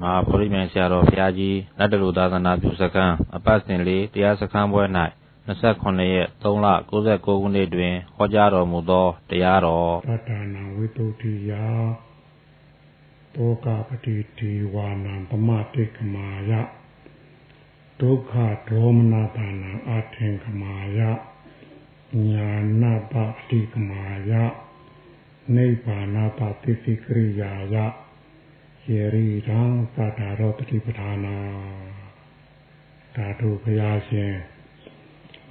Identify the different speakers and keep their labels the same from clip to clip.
Speaker 1: မဟာဗောဓိမြိုင်ဆရာတော်ဘုရားကြီးလက်တလူသာသနာပြုစခန်းအပတ်စဉ်လေးတရားစခန်းပွဲ၌29ရက်3လ69ခုနှစ်တွင်ဟောကြားတော်မူသောတရားတော်
Speaker 2: သတ္တနာဝိတုဒ္ဓိယတောကပတိဒီဝါနံပမတိကမာယဒုက္ခဒေါမနတာနံအထင်ကမာယညာနာပတိကမာယနိဗ္ဗာနပတိစိကရိယာယ ယေရိရံသတ္တရောတတိပဌာနာဓာတုဘုရားရှင်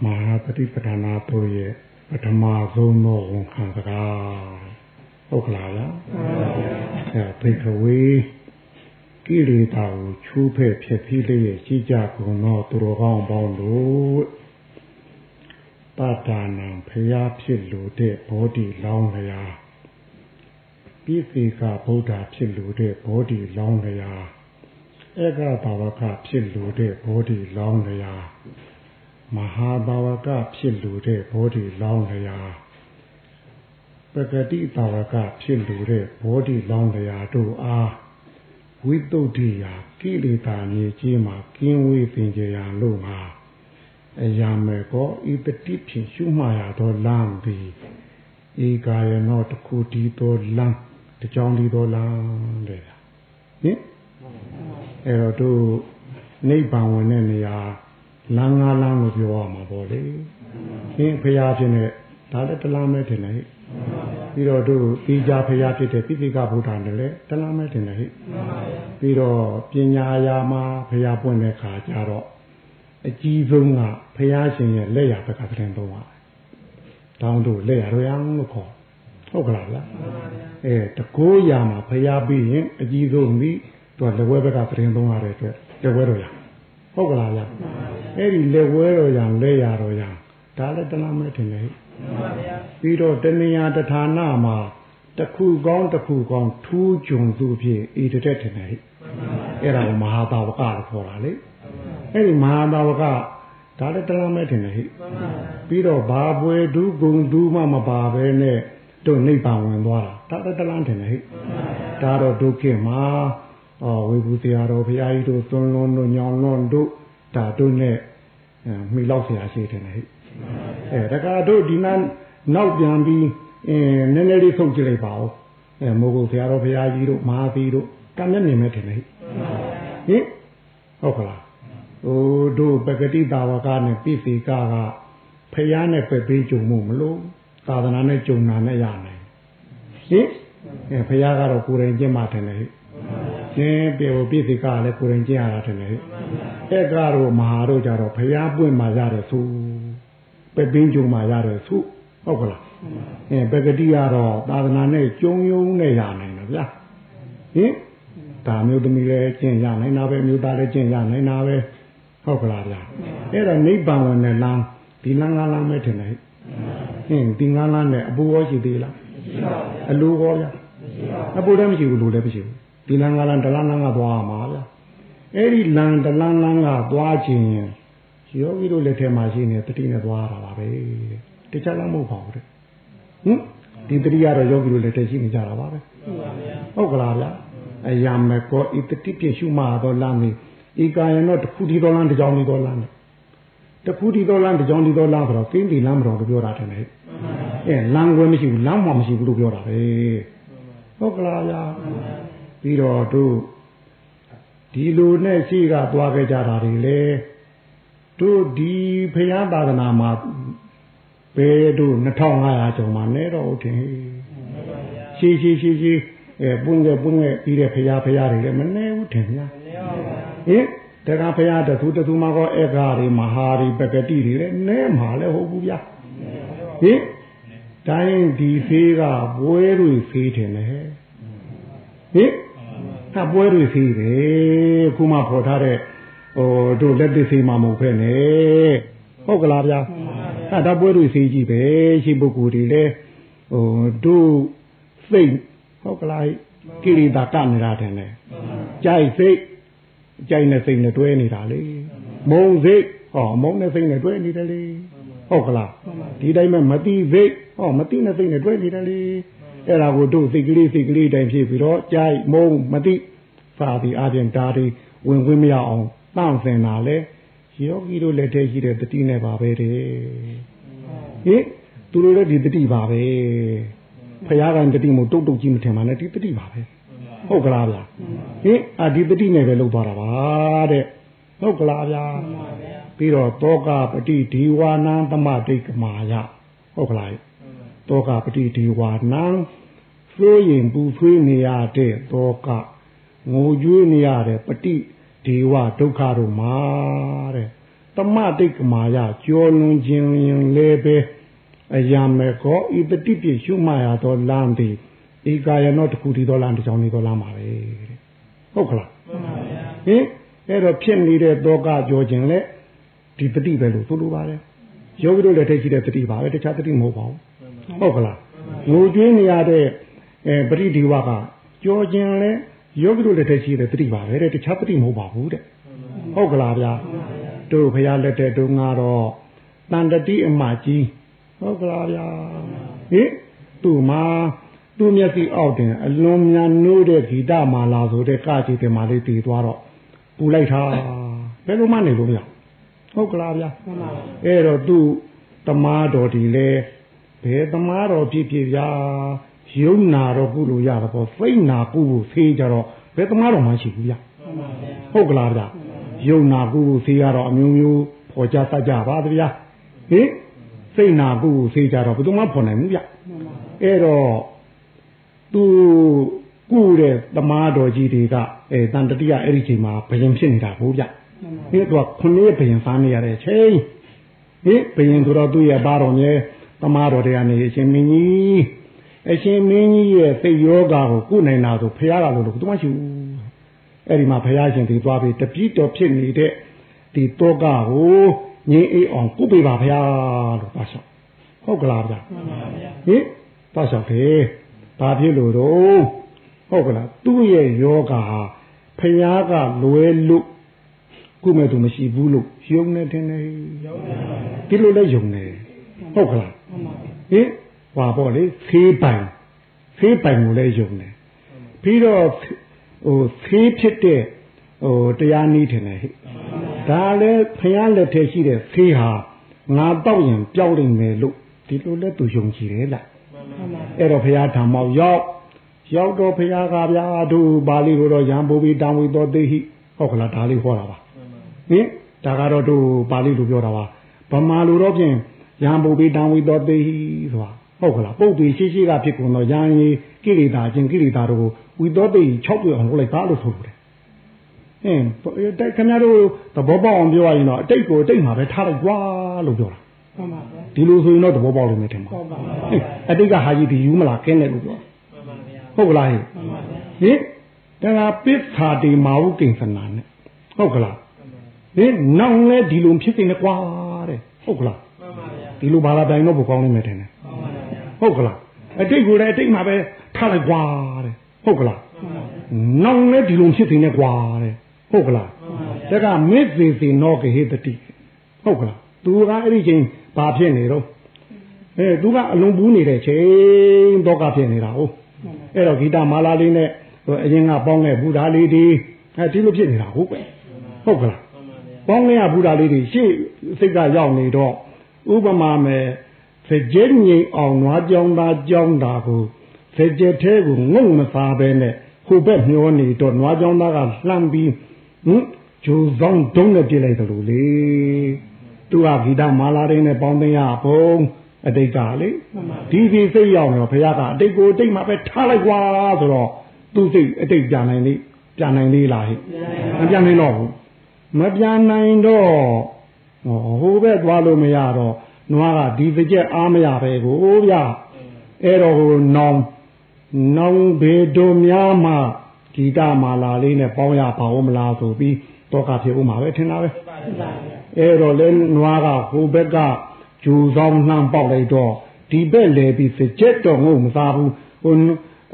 Speaker 2: မဟာပฏิပဌာနာတို့ရဲ့ပထမဆုံးသောဝန်ခံစကားဟုတ်ကလားလားအဲဘေကဝေကိလေသာကိုချူးဖဲ့ဖြစ်ပြီးလျက်ရှိကြကုန်သောသူတော်ကောင်းပေါင်းတို့ပတ္တာနံဖျားဖြစ်လို့တဲ့ဘောဓိလောင်းလျာ ပိစိကဗုဒ္ဓဖြစ်လို့တဲ့ဘောဓိလောင်းလျာဧကဘာဝကဖြစ်လို့တဲ့ဘောဓိလောင်းလျာမဟာဘာဝကဖြစ်လို့တဲ့ဘောဓိလောင်းလျာပဂတိဘာဝကဖြစ်လို့တဲ့ဘောဓိလောင်းလျာတို့အားဝိတုဒ္ဓိယာကိလေသာမြေကြီးမှာကင်းဝေးပင်ကြရာလို့ငါအရာမဲ့ကောဤတတိဖြင့်ရှုမှရသောလမ်းသည်ဧကာယနောတခုတည်းသောလမ်း တကြောင်ဒီတော်လားတဲ့ဟင်အဲ့တော့တို့နိဗ္ဗာန်ဝင်တဲ့နေရာလမ်းငါးလမ်းလို့ပြောရမှာပေါ့လေဟင်ဖရာဖြစ်နေဒါလည်းတလားမဲထင်တယ်ဟဲ့ပြီးတော့တို့ဒီကြဖရာဖြစ်တဲ့ပိဋကဗုဒ္ဓနဲ့လည်းတလားမဲထင်တယ်ဟဲ့ပြီးတော့ပညာရာမှာဖရာပွင့်တဲ့ခါကျတော့အကြီးဆုံးကဖရာရှင်ရဲ့လက်ရဘက်ကတဲ့သုံးပါတောင်းတို့လက်ရရောင်းလို့ခေါ် ဟုတ်ကလားဗျာအဲတကိုးရာမှာဖျားပြီးရင်အကြီးဆုံးပြီးသူကလက်ဝဲဘက်ကသတင်းသုံးရတဲ့အတွက်လက်ဝဲတော်ရဟုတ်ကလားဗျာအဲ့ဒီလက်ဝဲတော်ရလက်ရတော်ရဒါလည်းတလားမဲထင်တယ်ပြီးတော့တဏှာတဌာနမှာတခုကောင်းတခုကောင်းထူးကြုံသူဖြစ်ဤတက်ထင်တယ်အဲ့ဒါကိုမဟာတာဝကလို့ခေါ်တာလေအဲ့ဒီမဟာတာဝကဒါလည်းတလားမဲထင်တယ်ဟိပြီးတော့ဘာပွဲဒုဂုံဒုမှမပါပဲနဲ့ တို့နိဗ္ဗာန်ဝင်သွားတာဒါတလန်းတယ်ဟဲ့ဒါတော့ဒုက္ခမှာအော်ဝေဘူးတရားတော်ဘုရားကြီးတို့သွန်လွန်တို့ညောင်လွန်တို့ဒါတို့နဲ့မိလောက်ဆရာရှိတယ်ဟဲ့အဲတကားတို့ဒီနာနောက်ပြန်ပြီးအင်းနည်းနည်းလေးဆုံးကြည့်လိုက်ပါဦးအဲမိုးကုတ်ဆရာတော်ဘုရားကြီးတို့မဟာသီတို့ကံမျက်မြင်မဲ့တယ်ဟဲ့ဟင်ဟုတ်ကလားဟိုတို့ပဂတိတာဝကနဲ့ပိစိကကဖယားနဲ့ပဲပေးကြုံမှုမလို့ သာသနာနဲ့ကြုံနာနဲ့ရနိုင်ဟင်အဲဘုရားကတော့ကိုယ်တိုင်ကျင့်မှတယ်လေကျင်းပြေပြည့်စိကလည်းကိုယ်တိုင်ကျင့်ရတာတယ်လေအဲ့ကတော့မဟာတို့ကြတော့ဘုရားပွင့်မှရတယ်သူပဲပင်းကြုံမှရတယ်သူဟုတ်ကလားအဲပဂတိကတော့သာသနာနဲ့ကြုံယုံနဲ့ရနိုင်တယ်ဗျာဟင်ဒါမျိုးသမီးလည်းကျင့်ရနိုင်တာပဲမျိုးသားလည်းကျင့်ရနိုင်တာပဲဟုတ်ကလားဗျာအဲ့ဒါနိဗ္ဗာန်ဝင်တဲ့လမ်းဒီလမ်းကလမ်းပဲထင်တယ် ဟင်းဒီငါးလမ်းနဲ့အပူရောရှိသေးလားမရှိပါဘူးအလိုရောဗျာအပူလည်းမရှိဘူးလိုလည်းမရှိဘူးဒီလမ်းငါးလမ်းတလမ်းလမ်းကသွားမှာဗျာအဲ့ဒီလမ်းတလမ်းလမ်းကသွားခြင်းယောဂီတို့လက်ထဲမှာရှိနေတတိနဲ့သွားတာပါပဲတခြားလမ်းမဟုတ်ပါဘူးတဲ့ဟင်ဒီတတိကတော့ယောဂီတို့လက်ထဲရှိနေကြတာပါပဲဟုတ်ကလားဗျာအယမကောဤတတိပြည့်ရှုမှာတော့လမ်းမီဤကာယနောတခုဒီတော်လမ်းတကြောင်ဒီတော်လမ်းတခုဒီတော်လမ်းတကြောင်ဒီတော်လမ်းဆိုတော့ကင်းဒီလမ်းမတော်လို့ပြောတာတယ် အဲလမ်းခွဲမရှိဘူးလမ်းမှမရှိဘူးလို့ပြောတာပဲဟုတ်ကလားဗျာပြီးတော့တို့ဒီလိုနဲ့ရှိကသွားခဲ့ကြတာတွေလေတို့ဒီဖရာသာသနာမှာဘယ်တို့2500ကျော်မှနဲတော့ဟုတ်တယ်ရှိရှိရှိရှိအဲပွင့်ခဲ့ပွင့်ခဲ့ပြီးတဲ့ဖရာဖရာတွေလည်းမနေဘူးထင်ဗျာဟင်တက္ကဖရာတသူတသူမှာကောဧကာတွေမဟာတွေပကတိတွေလည်းနဲမှာလည်းဟုတ်ဘူးဗျာဟင် တိုင်းဒီဖေးကပွဲတွေဖေးတယ်လေဟင်ဟာပွဲတွေဖေးတယ်ခုမှဖော်ထားတဲ့ဟိုတို့လက်သစ်ဖေးမှမဟုတ်ဖဲနဲ့ဟုတ်ကလားဗျာဟာဒါပွဲတွေဖေးကြည့်ပဲရှိပုဂ္ဂိုလ်တွေလည်းဟိုတို့စိတ်ဟုတ်ကလားကိရိတာကနေတာတယ်လေကြိုက်စိတ်ကြိုက်နဲ့စိတ်နဲ့တွဲနေတာလေမုံစိတ်ဟောမုံနဲ့စိတ်နဲ့တွဲနေတယ်လေဟုတ်ကလားဒီတိုင်းမှာမတိစိတ် ဟောမတိနဲ့စိတ်နဲ့တွဲနေတယ်လေအဲ့ဒါကိုတို့စိတ်ကလေးစိတ်ကလေးတိုင်းဖြစ်ပြီးတော့ကြိုက်မုံမတိစာပြီးအပြင်ဒါတွေဝင်ခွင့်မရအောင်တန့်စင်တာလေယောဂီတို့လက်ထဲရှိတဲ့တတိနဲ့ပါပဲတဲ့ဟင်သူတို့လည်းဒီတတိပါပဲဖရာကတတိမို့တုတ်တုတ်ကြီးမထင်ပါနဲ့ဒီတတိပါပဲဟုတ်ကလားဗျာဟင်အာဒီတတိနဲ့ပဲလုပ်သွားတာပါတဲ့ဟုတ်ကလားဗျာပြီးတော့တောကပတိဒီဝါနံသမတိတ်ကမာယဟုတ်ကလား တောကပတိဒီဝါနံဆွေးရင်ပူဆွေးနေရတဲ့တောကငိုကြွေးနေရတဲ့ပတိဒီဝဒုက္ခတို့မှာတဲ့တမတိတ်ကမာယကြောလွန်ခြင်းရင်လည်းပဲအယံမေကောဤပတိပြရှုမှရသောလမ်းသည်ဧကာယနောတခုတည်သောလမ်းတစ်ချောင်းနေသောလမ်းပါပဲတဲ့ဟုတ်ကလားမှန်ပါဗျာဟင်အဲ့တော့ဖြစ်နေတဲ့တောကကြောခြင်းလဲဒီတတိပဲလို့ဆိုလိုပါတယ်ယောဂီတို့လည်းထိတ်ရှိတဲ့တတိပါပဲတခြားတတိမဟုတ်ပါဘူး ဟုတ်ကလားငိုကြွေးနေရတဲ့အဲပရိဒီဝကကြောခြင်းလဲယောဂီတို့လည်းထိတ်ရှိတဲ့တတိပါပဲတဲ့တခြားတတိမဟုတ်ပါဘူးတဲ့ဟုတ်ကလားဗျာတို့ဖရာလက်တဲ့တို့ငါတော့တန်တတိအမကြီးဟုတ်ကလားဗျာဟင်သူ့မှာသူ့မျက်စိအောက်တင်အလွန်များနိုးတဲ့ဂီတမာလာဆိုတဲ့ကကြည့်တယ်မာလေးတည်သွားတော့ပူလိုက်တာဘယ်လိုမှနေလို့မရဟုတ်ကလားဗျာအဲ့တော့သူ့တမားတော်ဒီလေ ဘယ်တမားတော်ဖြစ်ဖြစ်ဗျာယုံနာတော့ကုလို့ရတော့ပေါ့စိတ်နာကုဖို့ဖေးကြတော့ဘယ်တမားတော်မှရှိဘူးဗျာဟုတ်ကလားဗျာယုံနာကုဖို့ဖေးရတော့အမျိုးမျိုးဖော်ကြတတ်ကြပါဗျာဟင်စိတ်နာကုဖို့ဖေးကြတော့ဘယ်သူမှဖော်နိုင်ဘူးဗျအဲ့တော့သူကုတဲ့တမားတော်ကြီးတွေကအဲတန်တတိယအဲ့ဒီချိန်မှာဘယင်ဖြစ်နေတာဟုတ်ဗျဒီတော့ခုနှစ်ရက်ဘယင်စားနေရတဲ့ချိန်ဟင်ဘယင်ဆိုတော့သူ့ရဲ့ဘာတော်မြဲ တမားတော်တွေကနေအရှင်မင်းကြီးအရှင်မင်းကြီးရဲ့စိတ်ယောဂါကိုကုနိုင်တာဆိုဖះကလို့လို့သူမရှိဘူးအဲ့ဒီမှာဖះရှင်ဒီသွားပြီးတပိတော်ဖြစ်နေတဲ့ဒီတောကကိုငင်းအေးအောင်ကုပေးပါဖះလို့ပါဆောဟုတ်ကလားဗျဟင်ပါဆောတယ်ဘာဖြစ်လို့တော့ဟုတ်ကလားသူ့ရဲ့ယောဂါဟာဖះကလွယ်လို့ကုမဲ့သူမရှိဘူးလို့ယုံနေတယ်နေဒီလိုလဲယုံနေဟုတ်ကလား ဟင်ဟွာပေါ့လေဖေးပိုင်ဖေးပိုင်ကိုလည်းယုံတယ်ပြီးတော့ဟိုဖေးဖြစ်တဲ့ဟိုတရားနည်းထင်တယ်ဟဲ့ဒါလည်းဖះလက်ထဲရှိတဲ့ဖေးဟာငါတော့ရင်ကြောက်နိုင်မယ်လို့ဒီလိုလဲသူယုံကြည်တယ်လားအဲ့တော့ဖះဓမ္မောက်ရောက်ရောက်တော့ဖះကဗျာတို့ပါဠိကိုတော့ရံပူပြီးတောင်းဝီတော်သိဟိဟုတ်ကလားဒါလေးဟောတာပါဟင်ဒါကတော့တို့ပါဠိလိုပြောတာပါဗမာလိုတော့ဖြင့် ရံပူပြီးတောင်းဝီတော်သိဟိဆိုတာဟုတ်ကလားပုတ်ပြီးရှိရှိကဖြစ်ကုန်တော့ရံရီကိလေသာချင်းကိလေသာတို့ဝီတော်သိ6ပြအောင်လုပ်လိုက်ပါလို့ဆိုတယ်အင်းတိုက်ခင်ဗျားတို့သဘောပေါက်အောင်ပြောရရင်တော့အတိတ်ကိုအတိတ်မှာပဲထားလိုက်ကြွာလို့ပြောတာမှန်ပါဗျာဒီလိုဆိုရင်တော့သဘောပေါက်လို့မထင်ပါဘူးအတိတ်ကဟာကြီးဒီယူမလားကင်းတယ်လို့ပြောဟုတ်ကလားဟင်ဟင်ဒါကပစ္ဆာတိမာဟုကိဉ္စနာနဲ့ဟုတ်ကလားဟင်နောက်လဲဒီလိုဖြစ်နေကွာတဲ့ဟုတ်ကလား ဒီလိုဘာသာတိုင်တော့ဘုကောင်းနေမယ်ထင်တယ်ဟုတ်ကလားအတိတ်ကိုလည်းအတိတ်မှာပဲထားလိုက်ကွာတဲ့ဟုတ်ကလားနောက်လဲဒီလိုဖြစ်နေကွာတဲ့ဟုတ်ကလားဒါကမစ္စေစေနောကဟေတတိဟုတ်ကလားသူကအဲ့ဒီချိန်ဘာဖြစ်နေတော့အဲသူကအလုံးပူးနေတဲ့ချိန်တော့ကဖြစ်နေတာဟုတ်အဲ့တော့ဂီတမာလာလေးနဲ့အရင်ကပေါင်းတဲ့ဘုရားလေးဒီအဲဒီလိုဖြစ်နေတာဟုတ်ပဲဟုတ်ကလားပေါင်းတဲ့ဘုရားလေးတွေရှေ့စိတ်ကရောက်နေတော့ ဥပမာမဲ့စကြဲငိမ်အောင်နွားကြောင်းသားကြောင်းတာကိုစကြဲသေးကိုငုံမစားပဲနဲ့ဟိုဘက်မျောနေတော့နွားကြောင်းသားကလှမ်းပြီးဟင်ဂျိုဆောင်တုံးနဲ့ပြစ်လိုက်တယ်လို့လေသူကဂီတမာလာတွေနဲ့ပေါင်းသိရဘုံအတိတ်ကလေဒီဒီစိတ်ရောက်တော့ဘုရားကအတိတ်ကိုအတိတ်မှာပဲထားလိုက်ကွာဆိုတော့သူစိတ်အတိတ်ပြန်နိုင်လေပြန်နိုင်သေးလားဟဲ့မပြန်နိုင်တော့ဘူးမပြန်နိုင်တော့ ဟိုဘက်သွားလို့မရတော့နွားကဒီစကြက်အားမရပဲကိုဗျအဲ့တော့ဟိုနောင်နောင်ဘေတို့များမှဂီတမာလာလေးနဲ့ပေါင်းရပါဦးမလားဆိုပြီးတော့ကဖြစ်ဦးမှာပဲထင်တာပဲအဲ့တော့လဲနွားကဟိုဘက်ကဂျူဆောင်နှမ်းပေါက်လိုက်တော့ဒီဘက်လဲပြီးစကြက်တော့ငုံမစားဘူးဟို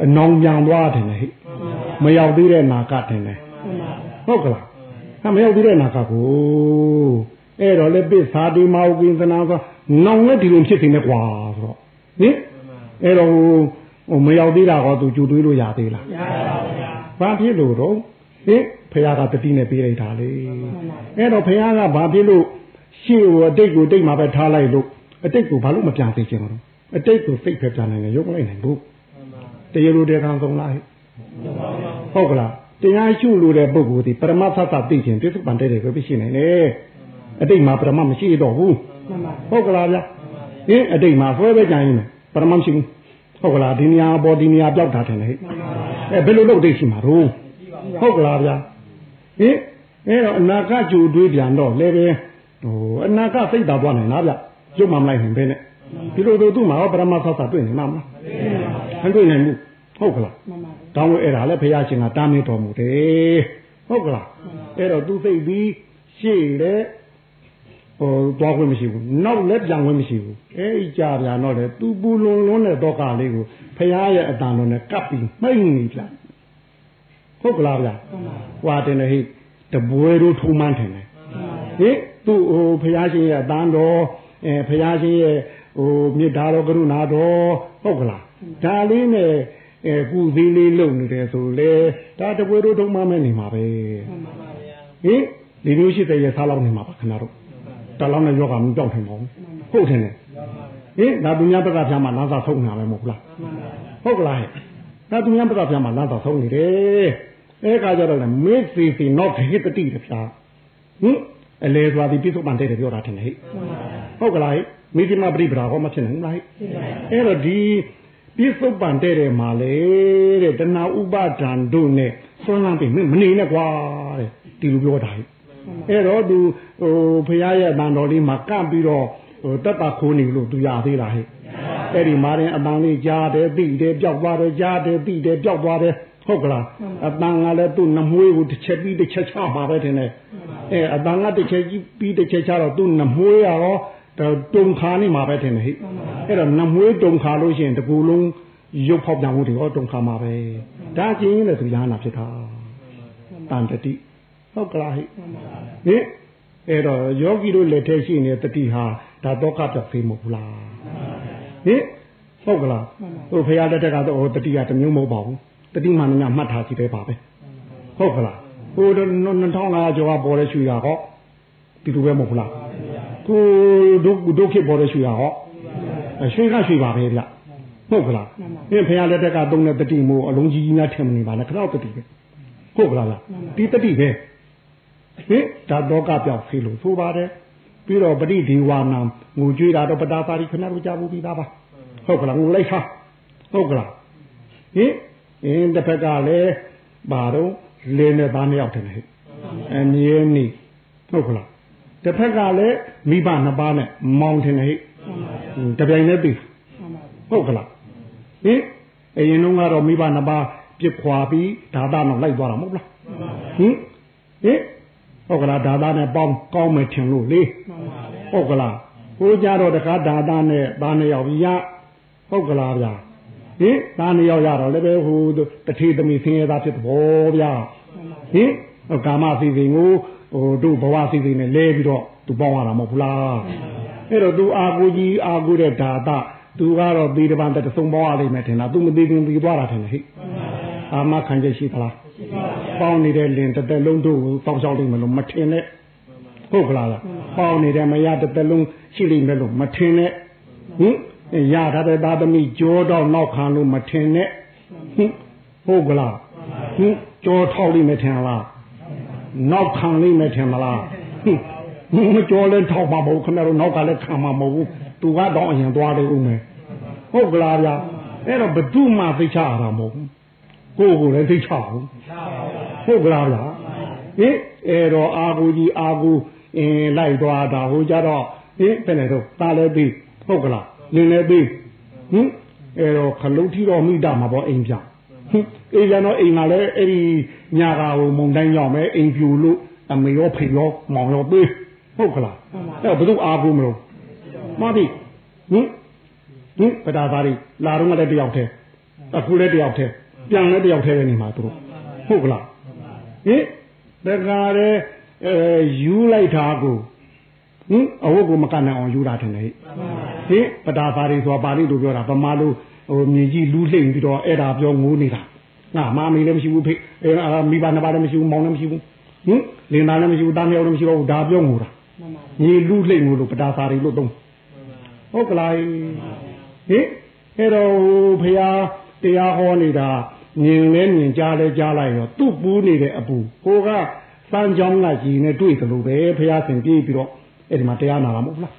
Speaker 2: အနောင်ပြန်သွားတယ်ဟဲ့မရောက်သေးတဲ့နာကတင်တယ်ဟုတ်ကလားဟာမရောက်သေးတဲ့နာကကို အဲ့တော့လေပစ္စာတိမောကိသနာဆိုနောင်လည်းဒီလိုဖြစ်နေကွာဆိုတော့ဟင်အဲ့တော့ဟိုမရောက်သေးတာကောသူကြူတွေးလို့ရသေးလားမရပါဘူးဗျာဘာဖြစ်လို့တော့ဟဟင်ဖះကတတိနဲ့ပြေးလိုက်တာလေအဲ့တော့ဖះကဘာဖြစ်လို့ရှေ့ကိုအတိတ်ကိုတိတ်မှာပဲထားလိုက်လို့အတိတ်ကိုဘာလို့မပြန်သိချင်တော့အတိတ်ကိုစိတ်ပဲပြန်နိုင်တယ်ရုပ်မလိုက်နိုင်ဘူးတရားလိုတရားဆုံးလားဟုတ်ကလားတရားရှုလို့တဲ့ပုဂ္ဂိုလ်ဒီပရမသတ်သသိခြင်းပြစ္ဆုတ်ပန်တဲ့တွေပဲရှိနေတယ် အတိတ်မှာပရမမရှိတော့ဘူးဟုတ်ကလားဗျဟင်အတိတ်မှာဆွဲပဲကြံရင်ပရမမရှိဘူးဟုတ်ကလားဒီနေရာပေါ်ဒီနေရာပြောက်တာတယ်လေအဲဘယ်လိုလုပ်သိရှိမှာတော့ဟုတ်ကလားဗျဟင်အဲတော့အနာကကြိုတွေးပြန်တော့လည်းပဲဟိုအနာကစိတ်သာသွားနိုင်လားဗျရုပ်မှမလိုက်နိုင်ပဲနဲ့ဒီလိုတို့သူ့မှာပရမသတ်သတွေ့နေမှာမလားမတွေ့နိုင်ဘူးဟုတ်ကလားတောင်းလို့အဲ့ဒါလည်းဘုရားရှင်ကတားမြစ်တော်မူတယ်ဟုတ်ကလားအဲ့တော့သူစိတ်ပြီးရှေ့လေ ဟိုသွားခွင့်မရှိဘူးနောက်လည်းပြန်ခွင့်မရှိဘူးအဲ့ဒီကြာပြန်တော့လေသူပူလွန်လွန်းတဲ့တော့ကလေးကိုဘုရားရဲ့အတန်တော်နဲ့ကပ်ပြီးမှိတ်နေပြန်ဟုတ်ကလားဗျာဟွာတင်နေဟိတပွဲတို့ထုံမှန်းထင်တယ်ဟိသူ့ဟိုဘုရားရှင်ရဲ့အတန်တော်အဲဘုရားရှင်ရဲ့ဟိုမေတ္တာတော်ကရုဏာတော်ဟုတ်ကလားဒါလေးနဲ့အဲကုသီးလေးလုံနေတယ်ဆိုလေဒါတပွဲတို့ထုံမှန်းမဲနေမှာပဲဟိဒီလိုရှိတဲ့ရစားလောက်နေမှာပါခဏတော့ တလောင်းနဲ့ယောဂမကြောက်ထိုင်ပါဘူးဟုတ်တယ်ဟင်ဒါသူများဘက်ကဖြာမှာလမ်းစာဆုံးနေတာပဲမဟုတ်လားဟုတ်ကလားဒါသူများဘက်ကဖြာမှာလမ်းစာဆုံးနေတယ်အဲကကြတော့လေမေ့စီစီတော့ခေတတိတဖြာဟင်အလေသွားပြီးပြစ္ဆုတ်ပန်တဲ့ပြောတာတင်ဟဲ့ဟုတ်ကလားမိတိမပရိပရာဟောမဖြစ်နိုင်ဘူးလားအဲ့တော့ဒီပြစ္ဆုတ်ပန်တဲ့မှာလေတဲ့တဏှာဥပါဒံတို့နဲ့ဆွမ်းလန်းပြီးမနေနဲ့ကွာတဲ့ဒီလိုပြောတာဟဲ့ အဲ့တော့သူဟိုဖရာရဲ့တန်တော်လေးမှာကပ်ပြီးတော့ဟိုတက်တာခိုးနေလို့သူရသေးလားဟဲ့အဲ့ဒီမာရင်အတန်လေးကြားတယ်သိတယ်ပျောက်သွားတယ်ကြားတယ်သိတယ်ပျောက်သွားတယ်ဟုတ်ကလားအတန်ကလည်းသူ့နှမွေးကိုတစ်ချက်ပြီးတစ်ချက်ချမှာပဲတင်တယ်အဲအတန်ကတစ်ချက်ကြီးပြီးတစ်ချက်ချတော့သူ့နှမွေးရောတုံခါနေမှာပဲတင်တယ်ဟိအဲ့တော့နှမွေးတုံခါလို့ရှိရင်တကူလုံးရုပ်ဖောက်ပြန်မှုတွေဟောတုံခါမှာပဲဒါချင်းလည်းသူရဟနာဖြစ်တာတန်တတိ ဟုတ်ကလားဟိဟင်အဲ့တော့ယောဂီတို့လက်ထဲရှိနေတဲ့တတိဟာဒါတော့ကပြဖေးမဟုတ်ဘူးလားဟင်ဟုတ်ကလားဟိုဖရာလက်ထက်ကတော့တတိကတမျိုးမဟုတ်ပါဘူးတတိမှန်များမှတ်ထားစီပဲပါပဲဟုတ်ကလားဟို2500ကျော်ကပေါ်တဲ့ရွှေရဟောဒီလိုပဲမဟုတ်လားကိုဒုဒုခေပေါ်တဲ့ရွှေရဟောရွှေကရွှေပါပဲဗျဟုတ်ကလားအင်းဖရာလက်ထက်ကသုံးတဲ့တတိမို့အလုံးကြီးကြီးများထင်မနေပါနဲ့ခတော့တတိပဲဟုတ်ကလားလားဒီတတိပဲ ဟင်ဒါတော့ကပြောက်ဖေးလို့ဆိုပါတယ်ပြီးတော့ပရိဒီဝါနာငိုကြွေးတာတော့ပတာပါရီခဏတို့ကြားဘူးပြီးသားပါဟုတ်ကလားငိုလိုက်ဟာဟုတ်ကလားဟင်အင်းတစ်ဖက်ကလည်းဘာတော့လင်းနဲ့သားနှစ်ယောက်တည်းဟဲ့အမြဲနေဟုတ်ကလားတစ်ဖက်ကလည်းမိဘနှစ်ပါးနဲ့မောင်းတယ်ဟဲ့တပြိုင်တည်းပြီဟုတ်ကလားဟင်အရင်တုန်းကတော့မိဘနှစ်ပါးပြစ်ခွာပြီးဒါသတော့လိုက်သွားတာမဟုတ်လားဟင်ဟင် ဟုတ်ကလားဒါသနဲ့ပေါင်းကောင်းမယ်ထင်လို့လေဟုတ်ကလားဟိုကြတော့တခါဒါသနဲ့သားနှစ်ယောက်ရဟုတ်ကလားဗျာဟင်သားနှစ်ယောက်ရတော့လည်းပဲဟိုတထေသမီးဆင်းရဲသားဖြစ်တော်ဗျာဟင်ကာမစီစဉ်ကိုဟိုတို့ဘဝစီစဉ်နဲ့လဲပြီးတော့သူပေါင်းရတာမဟုတ်ဘူးလားအဲ့တော့သူအာကိုကြီးအာကိုတဲ့ဒါသသူကတော့ဒီတပံတဆုံပေါင်းရလိမ့်မယ်ထင်လားသူမသိခင်ပြီးသွားတာထင်တယ်ဟိအာမခံချက်ရှိသလား ပေါင်းနေတဲ့လင်တစ်သက်လုံးတို့ကိုစောင့်ရှောက်လိမ့်မယ်လို့မထင်နဲ့ဟုတ်ကလားပေါင်းနေတဲ့မရတစ်သက်လုံးရှိလိမ့်မယ်လို့မထင်နဲ့ဟင်ရထားတဲ့သားသမီးကြောတော့နောက်ခံလို့မထင်နဲ့ဟင်ဟုတ်ကလားဟင်ကြောထောက်လိမ့်မယ်ထင်လားနောက်ခံလိမ့်မယ်ထင်မလားဟင်မကြောလဲထောက်မှာမဟုတ်ခင်ဗျားတို့နောက်ကလည်းခံမှာမဟုတ်ဘူးသူကတော့အရင်သွားတယ်ဦးမယ်ဟုတ်ကလားဗျာအဲ့တော့ဘဒုမှသိချရတာမဟုတ်ဘူး ကိုယ်ကိုယ်လည်းသိချဘူးဟုတ်ကလားဗျာဟင်အဲ့တော့အာကူကြီးအာကူအင်းလိုက်သွားတာဟိုကြတော့ဟင်ဘယ်နဲ့တော့တာလည်းပြီးဟုတ်ကလားနင်းလည်းပြီးဟင်အဲ့တော့ခလုတ်ထီတော့မိတာမှာပေါ့အိမ်ပြဟင်အိမ်ပြန်တော့အိမ်မှာလည်းအဲ့ဒီညာကဟိုမုံတိုင်းရောက်မယ်အိမ်ပြူလို့အမေရောဖေရောမောင်ရောပြီးဟုတ်ကလားအဲ့ဘယ်သူအားကိုမလို့မသိဟင်ဟင်ပဒါသားတွေလာတော့လည်းတယောက်တည်းအခုလည်းတယောက်တည်း ပြန်လည်းတယောက်တည်းပဲနေမှာသူတို့ဟုတ်ကလားဟင်တခါတည်းအဲယူလိုက်တာကိုဟင်အဝတ်ကိုမကန်နိုင်အောင်ယူတာထင်တယ်ဟင်ပဒါသားတွေဆိုတာပါဠိလိုပြောတာဗမာလိုဟိုမြင်ကြီးလူးလှိမ့်ပြီးတော့အဲ့ဒါပြောငိုးနေတာငါမာမီလည်းမရှိဘူးဖေအဲမိဘနှစ်ပါးလည်းမရှိဘူးမောင်လည်းမရှိဘူးဟင်လင်သားလည်းမရှိဘူးတားမြောက်လည်းမရှိဘူးဒါပြောငိုတာညီလူလိမ့်ငိုလို့ပတာစာရီလို့သုံးဟုတ်ကလားဟင်အဲ့တော့ဖရာတရားဟောနေတာ မြင်လဲမြင်ကြားလဲကြားလိုက်ရောသူ့ပူးနေတဲ့အပူကိုကစမ်းကြောင်းကကြီးနဲ့တွေ့သလိုပဲဖရာဆင်ပြေးပြီးတော့အဲ့ဒီမှာတရားနာတာမဟုတ်လား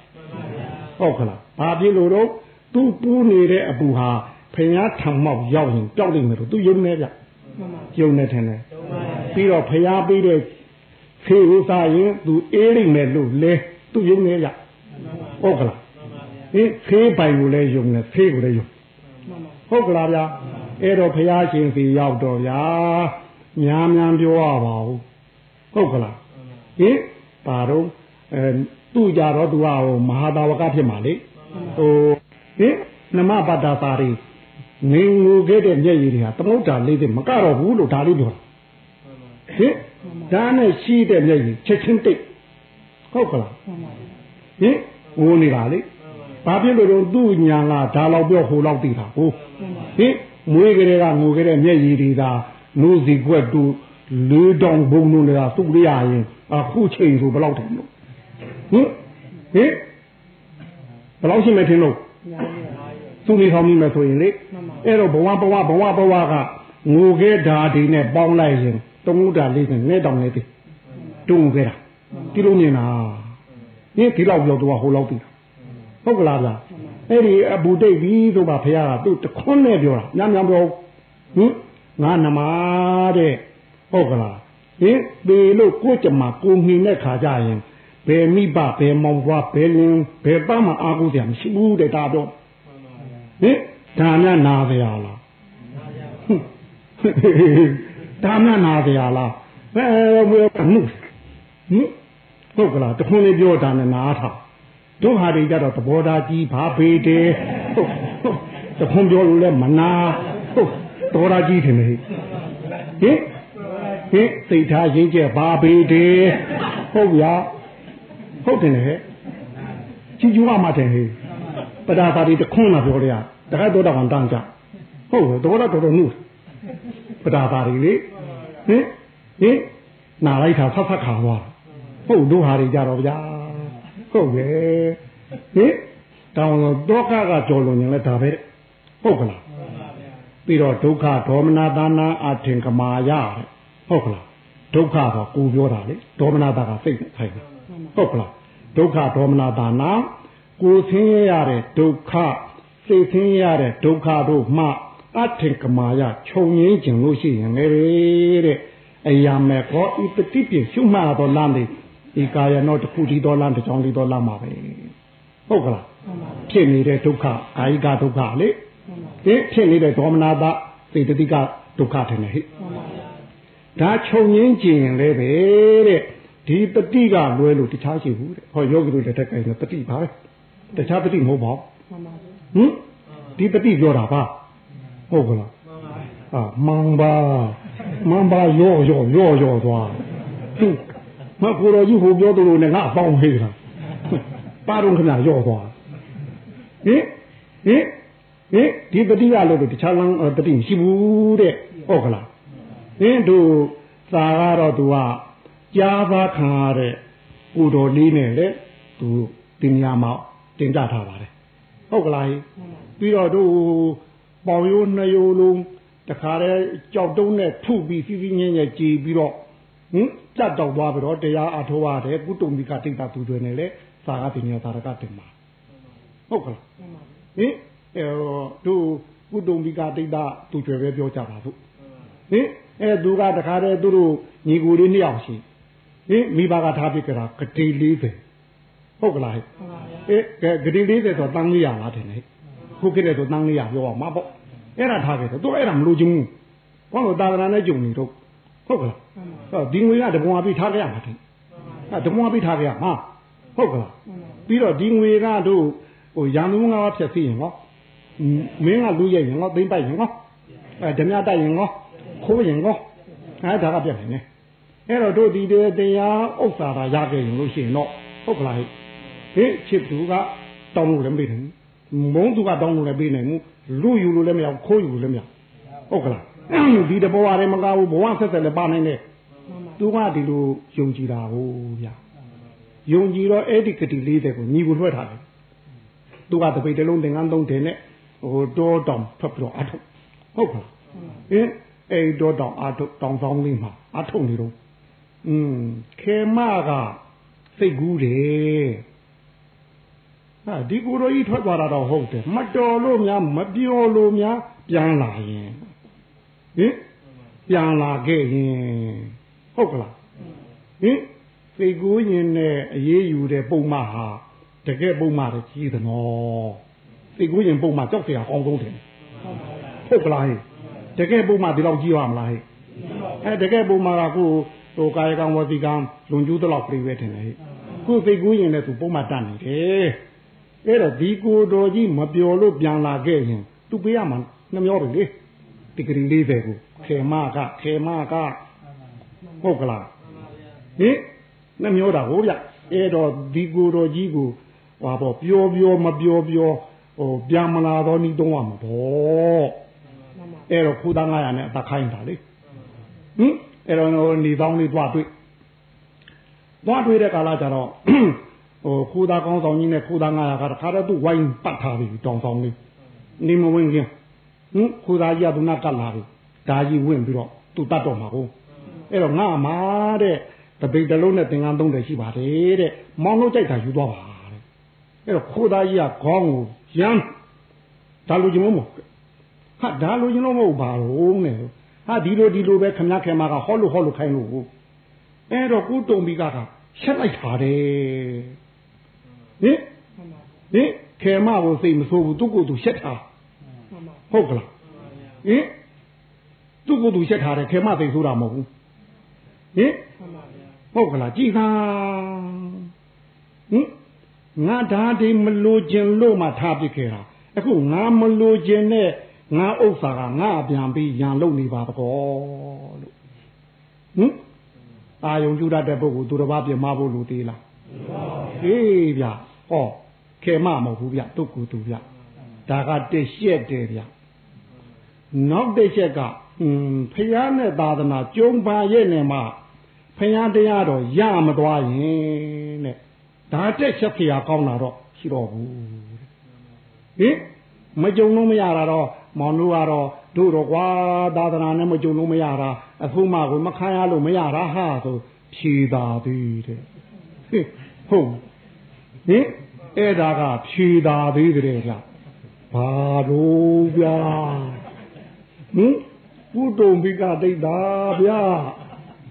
Speaker 2: ဟုတ်ကလားဘာဖြစ်လို့တော့သူ့ပူးနေတဲ့အပူဟာဖရာထံမောက်ရောက်ရင်ကြောက်နေမယ်လို့သူယုံနေကြယုံနေတယ်နဲ့ပြီးတော့ဖရာပြီးတဲ့ဖေဥစားရင်သူအေးလိမ့်မယ်လို့လဲသူယုံနေကြဟုတ်ကလားဟင်ဖေးပိုင်ကိုလည်းယုံနေဖေးကိုလည်းယုံဟုတ်ကလားဗျာ အဲ့တော့ဘုရားရှင်စီရောက်တော့ဗျာများများပြောရပါဘူးဟုတ်ကလားဟင်ပါတော့အဲသူ့ကြတော့သူကဟိုမဟာတာဝကဖြစ်မှာလေဟိုဟင်နမပတ္တာသာရီနေငူခဲ့တဲ့မျက်ရည်တွေဟာသမုဒ္ဒါလေးတွေမကတော့ဘူးလို့ဒါလေးပြောတာဟင်ဒါနဲ့ရှိတဲ့မျက်ရည်ချက်ချင်းတိတ်ဟုတ်ကလားဟင်ငိုနေတာလေဘာဖြစ်လို့တော့သူ့ညာကဒါလောက်ပြောဟိုလောက်တည်တာဟုတ်ဟင် မွေးကလေးကငိုခဲ့တဲ့မျက်ရည်တွေသာနိုးစီကွက်တူလေးတောင်ဘုံတို့လည်းသူ့ရရင်အခုချိန်ဆိုဘယ်လောက်တယ်လို့ဟင်ဟင်ဘယ်လောက်ရှိမှထင်လို့သူ့နေဆောင်မိမယ်ဆိုရင်လေအဲ့တော့ဘဝဘဝဘဝဘဝကငိုခဲ့တာဒီနဲ့ပေါင်းလိုက်ရင်တုံးတာလေးနဲ့နဲ့တောင်လေးတည်တုံးခဲ့တာဒီလိုမြင်တာဟင်ဒီလောက်ပြောတော့ဟိုလောက်ပြီဟုတ်ကလားဗျာ အဲ့ဒီအဘူတိတ်ပြီးဆိုပါဖခင်ကသူ့တခွန်းနဲ့ပြောတာညံ့ညံ့ပြောဟင်ငါနမတဲ့ဟုတ်ကလားဟင်ပေလို့ကိုကြမှာကိုငင်တဲ့ခါကြရင်ဘယ်မိဘဘယ်မောင်ဘွားဘယ်လင်းဘယ်ပတ်မှအာကိုစရာမရှိဘူးတဲ့ဒါတော့ဟင်ဒါနနာစရာလားဒါနနာစရာလားဘယ်ဘယ်မှုဟင်ဟုတ်ကလားတခွန်းလေးပြောတာနဲ့နားထား တို့ဟာတွေကြတော့သဘောထားကြီးဘာပေတယ်ဟုတ်တခွန်းပြောလို့လဲမနာဟုတ်သဘောထားကြီးတယ်ဟင်ဟင်ဟင်စိတ်ထားရင်းကျက်ဘာပေတယ်ဟုတ်ဗျာဟုတ်တယ်ဟဲ့ကြီးကျူးမှတယ်ဟဲ့ပဒါပါတီတခွန်းလာပြောရတခါတော့တော့တန်းကြဟုတ်တယ်တော့တော့တော်တော်နုပဒါပါတီလေဟင်ဟင်နာလိုက်တာဖတ်ဖတ်ခါသွားဟုတ်တို့ဟာတွေကြတော့ဗျာ ဟုတ်ကဲ့ဟင်တောင်းတော့ဒုက္ခကကြော်လွန်ရင်လည်းဒါပဲဟုတ်ကလားပြီးတော့ဒုက္ခဒေါမနတာနာအထင်ကမာယဟုတ်ကလားဒုက္ခတော့ကိုပြောတာလေဒေါမနတာကစိတ်ဆိုင်တယ်ဟုတ်ကလားဒုက္ခဒေါမနတာနာကိုဆင်းရဲရတဲ့ဒုက္ခစိတ်ဆင်းရဲရတဲ့ဒုက္ခတို့မှအထင်ကမာယခြုံငင်းခြင်းလို့ရှိရင်လေတဲ့အရာမဲ့ကောဤပฏิပြရှုမှတ်တော်လမ်းလေး ဧကာယနောတစ်ခုဒီတော်လားတစ်ချောင်းဒီတော်လားမှာပဲဟုတ်ကလားဖြစ်နေတဲ့ဒုက္ခအာယိကဒုက္ခလေဒီဖြစ်နေတဲ့ဒေါမနတာစေတသိကဒုက္ခထင်တယ်ဟဲ့ဒါခြုံငင်းကျင်လဲပဲတဲ့ဒီတတိကလွဲလို့တခြားရှိဘူးတဲ့ဟောယောဂီတို့လက်ထက်ကဲတတိပါပဲတခြားတတိမဟုတ်ပါဘူးဟင်ဒီတတိပြောတာပါဟုတ်ကလားအာမောင်ပါမောင်ပါရော့ရော့ရော့ရော့သွားသူ့ မကိုတော်ကြီးဟိုပြောသလိုနဲ့ငါအပေါင်းဟေးတာပါတော့ခဏရော့သွားဟင်ဟင်ဟင်ဒီပฏิရလို့တခြားလမ်းပฏิမရှိဘူးတဲ့ဟုတ်ကလားဟင်တို့သာကတော့သူကကြားပါခံရတဲ့ကိုတော်လေးနဲ့လေသူတင်ညာမှာတင်ကြထားပါတယ်ဟုတ်ကလားပြီးတော့တို့ပေါင်ရိုးနှစ်ရိုးလုံးတခါတည်းကြောက်တုံးနဲ့ထုပြီးစီးစီးငင်းငယ်ကြည်ပြီးတော့ ဟင်ကြတ်တော့သွားပြီးတော့တရားအထောရတယ်ကုတုံမိကတိတ်တာသူတွေနဲ့လေသာကတင်ညာသာရကတင်မှာဟုတ်ကလားဟင်အဲတို့ကုတုံမိကတိတ်တာသူတွေပဲပြောကြပါစို့ဟင်အဲသူကတခါတည်းသူတို့ညီကိုလေးနှစ်ယောက်ရှိဟင်မိဘကထားပြကြတာဂတိ40ဟုတ်ကလားဟဲ့အဲဂတိ40ဆိုတန်း400လားထင်တယ်ခုခေတ်တဲ့ဆိုတန်း400ပြောအောင်မပေါ့အဲ့ဒါထားခဲ့တယ်သူအဲ့ဒါမလို့ချင်းဘူးဘာလို့သာသနာနဲ့ကြုံနေတော့ ဟုတ်ကလားဟောဒီငွေကတပုံအပြီးထားခဲ့ရမှာတင်အဲတပုံအပြီးထားခဲ့ရမှာဟုတ်ကလားပြီးတော့ဒီငွေကတို့ဟိုရန်သူငါးဖြက်စီရင်ဟောမင်းကလူရဲ့ရင်ဟောသိမ့်ပိုက်ရင်ဟောအဲဓမြတိုက်ရင်ဟောခိုးရင်ဟောအဲဒါကပြက်နေတယ်အဲ့တော့တို့ဒီတရားဥစ္စာသာရခဲ့ရင်လို့ရှိရင်တော့ဟုတ်ကလားဟေးချစ်သူကတောင်းလို့လည်းမပေးနိုင်ဘူးမုန်းသူကတောင်းလို့လည်းပေးနိုင်ဘူးလူယူလို့လည်းမရခိုးယူလို့လည်းမရဟုတ်ကလား ဒီတဘောရတယ်မကဘူးဘဝဆက်ဆက်လည်းပါနိုင်တယ်သူကဒီလိုယုံကြည်တာကိုဗျယုံကြည်တော့အဲ့ဒီကတိလေးတဲ့ကိုညီကိုလွှဲထားတယ်သူကတပိတ်တလုံးသင်္ကန်းသုံးတယ်နဲ့ဟိုတောတောင်ထွက်ပြီးတော့အထုတ်ဟုတ်ကဲ့အင်းအဲ့တောတောင်အထုတ်တောင်ဆောင်လေးမှာအထုတ်နေတော့อืมခေမကစိတ်ကူးတယ်ဟာဒီကိုယ်တော်ကြီးထွက်သွားတာတော့ဟုတ်တယ်မတော်လို့များမပြောလို့များပြန်လာရင် ဟင်ပြန်လာခဲ့ရင်ဟုတ်ကလားဟင်စိတ်ကူးရင်နဲ့အေးယူတဲ့ပုံမှန်ဟာတကယ်ပုံမှန်တကြီးသနော်စိတ်ကူးရင်ပုံမှန်ကြောက်စရာကောင်းဆုံးတယ်ဟုတ်ကလားဟင်တကယ်ပုံမှန်ဒီလောက်ကြီးပါမလားဟင်အဲတကယ်ပုံမှန်ကကိုဟိုကာယကံဝစီကံလွန်ကျူးတော့ပြိဝဲတယ်ဟဲ့ခုစိတ်ကူးရင်လည်းသူပုံမှန်တတ်နေတယ်အဲ့တော့ဒီကိုတော်ကြီးမပျော်လို့ပြန်လာခဲ့ရင်သူပေးရမှာနှမျောတယ်လေ ဒီဂရီလေးပဲကိုခေမကခေမကဟုတ်ကလားဟင်နှမျောတာဟုတ်ဗျအဲ့တော့ဒီကိုတော်ကြီးကိုဟာပေါ့ပျော်ပျော်မပျော်ပျော်ဟိုပြန်မလာတော့နီးတော့မှာပေါ့အဲ့တော့ခိုးသား900နဲ့အသက်ခိုင်းတာလေဟင်အဲ့တော့နေပေါင်းလေးတွားတွေ့တွားတွေ့တဲ့ကာလကျတော့ဟိုခိုးသားကောင်းဆောင်ကြီးနဲ့ခိုးသား900ကတခါတော့သူ့ဝိုင်းပတ်ထားပြီတောင်ဆောင်လေးနေမဝင်ခင် ဟင်ခိုးသားကြီးကသူနာကတ်လာပြီဒါကြီးဝင်ပြီးတော့သူတတ်တော့မှာကိုအဲ့တော့ငါမှာတဲ့တပိတ်တလုံးနဲ့သင်္ကန်းသုံးတယ်ရှိပါတယ်တဲ့မောင်းလို့ကြိုက်တာယူသွားပါတဲ့အဲ့တော့ခိုးသားကြီးကခေါင်းကိုရမ်းဒါလူချင်းမဟုတ်ဟာဒါလူချင်းလို့မဟုတ်ပါဘူးနဲ့ဟာဒီလိုဒီလိုပဲခမည်းခင်မကဟောလို့ဟောလို့ခိုင်းလို့အဲ့တော့ကိုတုံပြီးကကရှက်လိုက်တာတဲ့ဟင်ဟင်ခေမကိုစိတ်မဆိုးဘူးသူ့ကိုယ်သူရှက်တာ ဟုတ်ကလားဟင်သူ့ကိုယ်သူရှက်ထားတယ်ခေမစိတ်ဆိုးတာမဟုတ်ဘူးဟင်ဟုတ်ကလားကြည်သာဟင်ငါဓာတိမလိုခြင်းလို့မှထားပစ်ခဲ့တာအခုငါမလိုခြင်းနဲ့ငါဥစ္စာကငါပြန်ပြီးရန်လုံနေပါတော့လို့ဟင်အာယုံကျူတတ်တဲ့ပုဂ္ဂိုလ်သူတစ်ပါးပြင်မဖို့လူသေးလားဟေးဗျဟောခေမမဟုတ်ဘူးဗျတုတ်ကူသူဗျ ဒါကတစ်ရှက်တယ်ဗျနောက်တစ်ချက်ကอืมဖះနဲ့သာသနာကျုံပါရဲ့နဲ့မှဖះတရားတော့ရမသွားရင်တဲ့ဒါတက်ချက်ဖះကောင်းတာတော့ရှိတော့ဘူးဟင်မကြုံလို့မရတာတော့မောင်တို့ကတော့တို့တော့ကွာသာသနာနဲ့မကြုံလို့မရတာအခုမှကိုမခံရလို့မရတာဟာဆိုဖြေတာသေးတဲ့ဟုတ်ဟင်အဲ့ဒါကဖြေတာသေးတယ်ဗျ ဘာလို့ဗျာဟင်ကုတုံဘိကတိတ်တာဗျာ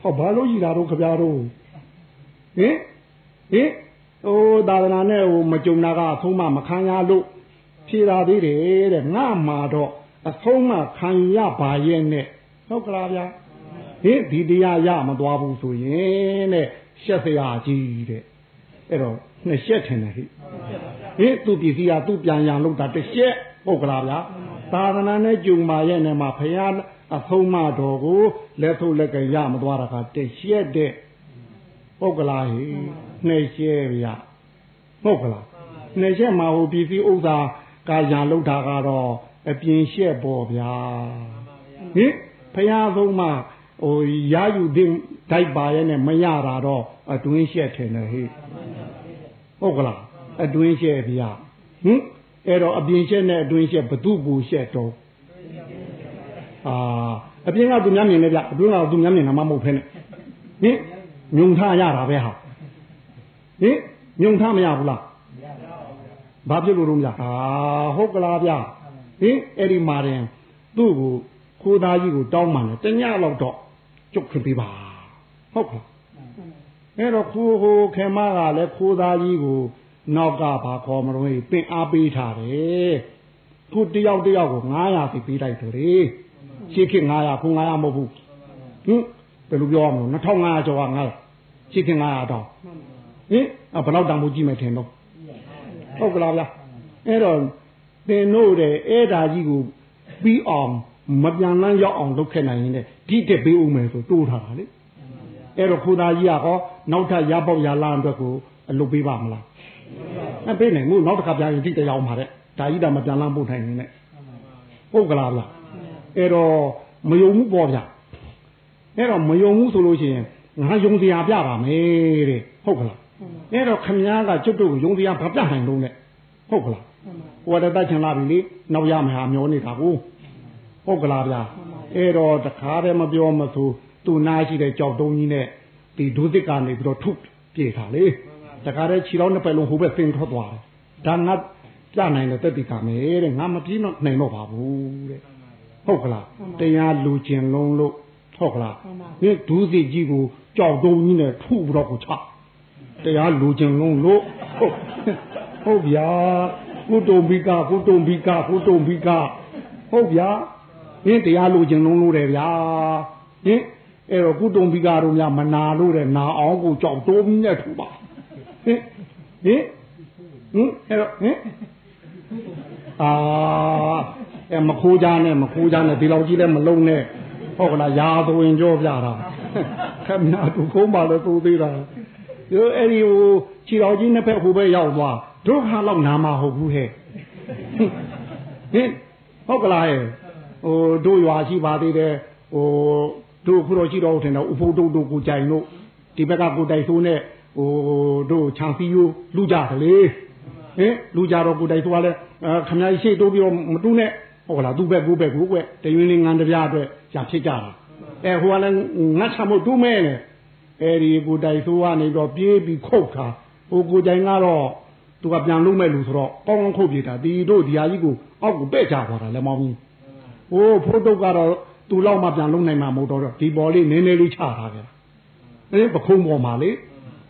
Speaker 2: ဟောဘာလို့ကြီးတာတော့ခဗျားတို့ဟင်ဟင်ဟိုသာသနာနဲ့ဟိုမကြုံတာကအဆုံးမမခံရလို့ဖြေတာသေးတယ်တဲ့ငါမှာတော့အဆုံးမခံရပါရဲ့နဲ့ဟုတ်ကလားဗျာဟင်ဒီတရားရမသွားဘူးဆိုရင်တဲ့ရှက်စရာကြီးတဲ့အဲ့တော့နှစ်ရှက်ထင်တယ်ဟိ ဟင်သူပစ္စည်းကသူပြန်ရန်လို့တာတစ်ရှက်ဟုတ်ကလားဗျာသာသနာနဲ့ကြုံပါရဲ့နဲ့မှာဖရာအဆုံးမတော်ကိုလက်ထုတ်လက်ကရမသွားတာကတစ်ရှက်တဲ့ဟုတ်ကလားဟိနှစ်ရှက်ဗျာဟုတ်ကလားနှစ်ရှက်မှာဟိုပစ္စည်းဥစ္စာကာရန်လောက်တာကတော့အပြင်ရှက်ပေါ်ဗျာဟင်ဖရာဆုံးမဟိုရယူတဲ့ဒိုက်ပါရဲ့နဲ့မရတာတော့အတွင်းရှက်ထင်တယ်ဟိဟုတ်ကလား အတွင်းရှက်ဗျာဟင်အဲ့တော့အပြင်ရှက်နဲ့အတွင်းရှက်ဘသူပူရှက်တော့အာအပြင်ကသူများမြင်နေဗျအတွင်းကသူများမြင်တာမှမဟုတ်ဖ ೇನೆ ဟင်ညုံထားရတာပဲဟာဟင်ညုံထားမရဘူးလားဘာဖြစ်လို့တော့မလားအာဟုတ်ကလားဗျဟင်အဲ့ဒီမာရင်သူ့ကိုခိုးသားကြီးကိုတောင်းမှလည်းတညလောက်တော့ကျုပ်ခင်ပေးပါဟုတ်ကလားအဲ့တော့ခိုးဟိုခေမကလည်းခိုးသားကြီးကို နောက်ကဘာခေါ်မလို့ပင်အားပေးထားတယ်ခုတယောက်တယောက်ကို900စီပေးလိုက်တယ်လေရှေ့ခေ900ခု900မဟုတ်ဘူးဟင်ဘယ်လိုပြောရမလဲ2500ကျော်က900ရှေ့ခေ900တောင်းဟင်ဘယ်တော့တောင်ဖို့ကြည့်မယ်ထင်တော့ဟုတ်ကလားဗျာအဲ့တော့တင်တို့တဲ့အဲ့ဒါကြီးကိုပြီးအောင်မပြန်လန်းရောက်အောင်လုပ်ခဲ့နိုင်ရင်ဒီတက်ပေးဦးမယ်ဆိုတိုးထားတာလေအဲ့တော့ခူသားကြီးကဟောနောက်ထပ်ရပေါက်ရလာအတွက်ကိုအလုပ်ပေးပါမလား အပေးနိုင်မို့နောက်တစ်ခါပြန်ရင်ဒီတက်ရောက်မှာတဲ့ဒါကြီးတာမပြန်လန်းပို့ထိုင်နေနဲ့ဟုတ်ကလားဗျာအဲ့တော့မယုံဘူးပေါ့ဗျအဲ့တော့မယုံဘူးဆိုလို့ရှိရင်ငါယုံစရာပြပါမယ်တဲ့ဟုတ်ကလားအဲ့တော့ခမည်းကကျွတ်တို့ကိုယုံစရာဘာပြနိုင်လို့လဲဟုတ်ကလားဟိုတတ်ချင်လာပြီလေနောက်ရမဟာမျောနေတာကိုဟုတ်ကလားဗျာအဲ့တော့တခါတည်းမပြောမဆိုသူ့နာရှိတဲ့ကြောက်တုံးကြီးနဲ့ဒီဒုသစ်ကနေပြီးတော့ထုပြေတာလေ တခါတည်းခြေတော်နှစ်ပတ်လုံးဟိုဘက်သင်ထွက်သွားတယ်ဒါငါပြနိုင်တဲ့တက်တိကမယ်တဲ့ငါမပြေးတော့နိုင်တော့ပါဘူးတဲ့ဟုတ်ကလားတရားလူကျင်လုံးလို့ဟုတ်ကလားဒီဒုသစ်ကြီးကိုကြောက်တုံးကြီးနဲ့ထုပြီးတော့ကိုချတရားလူကျင်လုံးလို့ဟုတ်ဟုတ်ဗျာကုတုံဘိကကုတုံဘိကကုတုံဘိကဟုတ်ဗျာဟင်းတရားလူကျင်လုံးလို့တယ်ဗျာဟင်အဲ့တော့ကုတုံဘိကတို့များမနာလို့တဲ့နာအောင်ကိုကြောက်တိုးပြီးနဲ့ထူပါ ဟင်ဟင်ဟင်အဲ့တော့ဟင်အာအဲမခိုးကြနဲ့မခိုးကြနဲ့ဒီလောက်ကြီးလည်းမလုံးနဲ့ဟုတ်ကလားရာသဝင်ကြောပြတာခမနာသူခုံးပါလို့သူသေးတာဒီအဲ့ဒီဟိုခြေတော်ကြီးနှစ်ဖက်ဟိုဘက်ရောက်သွားတို့ဟာတော့နာမဟုတ်ဘူးဟဲ့ဟင်ဟုတ်ကလားဟဲ့ဟိုတို့ရွာရှိပါသေးတယ်ဟိုတို့ခုတော့ရှိတော့ထင်တော့ဥဖို့တို့တို့ကိုကြိုင်တို့ဒီဘက်ကကိုတိုက်ဆိုးနဲ့ ဟိုတို့ချန်စီယိုလူကြတယ်လေဟင်လူကြတော့ကိုတိုက်ဆိုးကလည်းခမကြီးရှိတိုးပြီးတော့မတူးနဲ့ဟုတ်လားသူ့ဘက်ကိုဘက်ကိုကွတရွင်းလေးငန်းတပြားအတွက်ရဖြစ်ကြတာအဲဟိုကလည်းငတ်ချမို့တူးမဲနဲ့အဲဒီကိုတိုက်ဆိုးကနေတော့ပြေးပြီးခုတ်တာဟိုကိုကြိုင်ကတော့သူကပြန်လုံးမဲ့လူဆိုတော့ကောင်းကောင်းခုတ်ပြတာဒီတို့ဒီဟာကြီးကိုအောက်ကိုပဲ့ကြသွားတာလည်းမောင်းဘူးဟိုဖိုးတုတ်ကတော့သူလောက်မှပြန်လုံးနိုင်မှာမဟုတ်တော့ဒီပေါ်လေးနည်းနည်းလေးချထားခဲ့အဲပခုံးပေါ်မှာလေ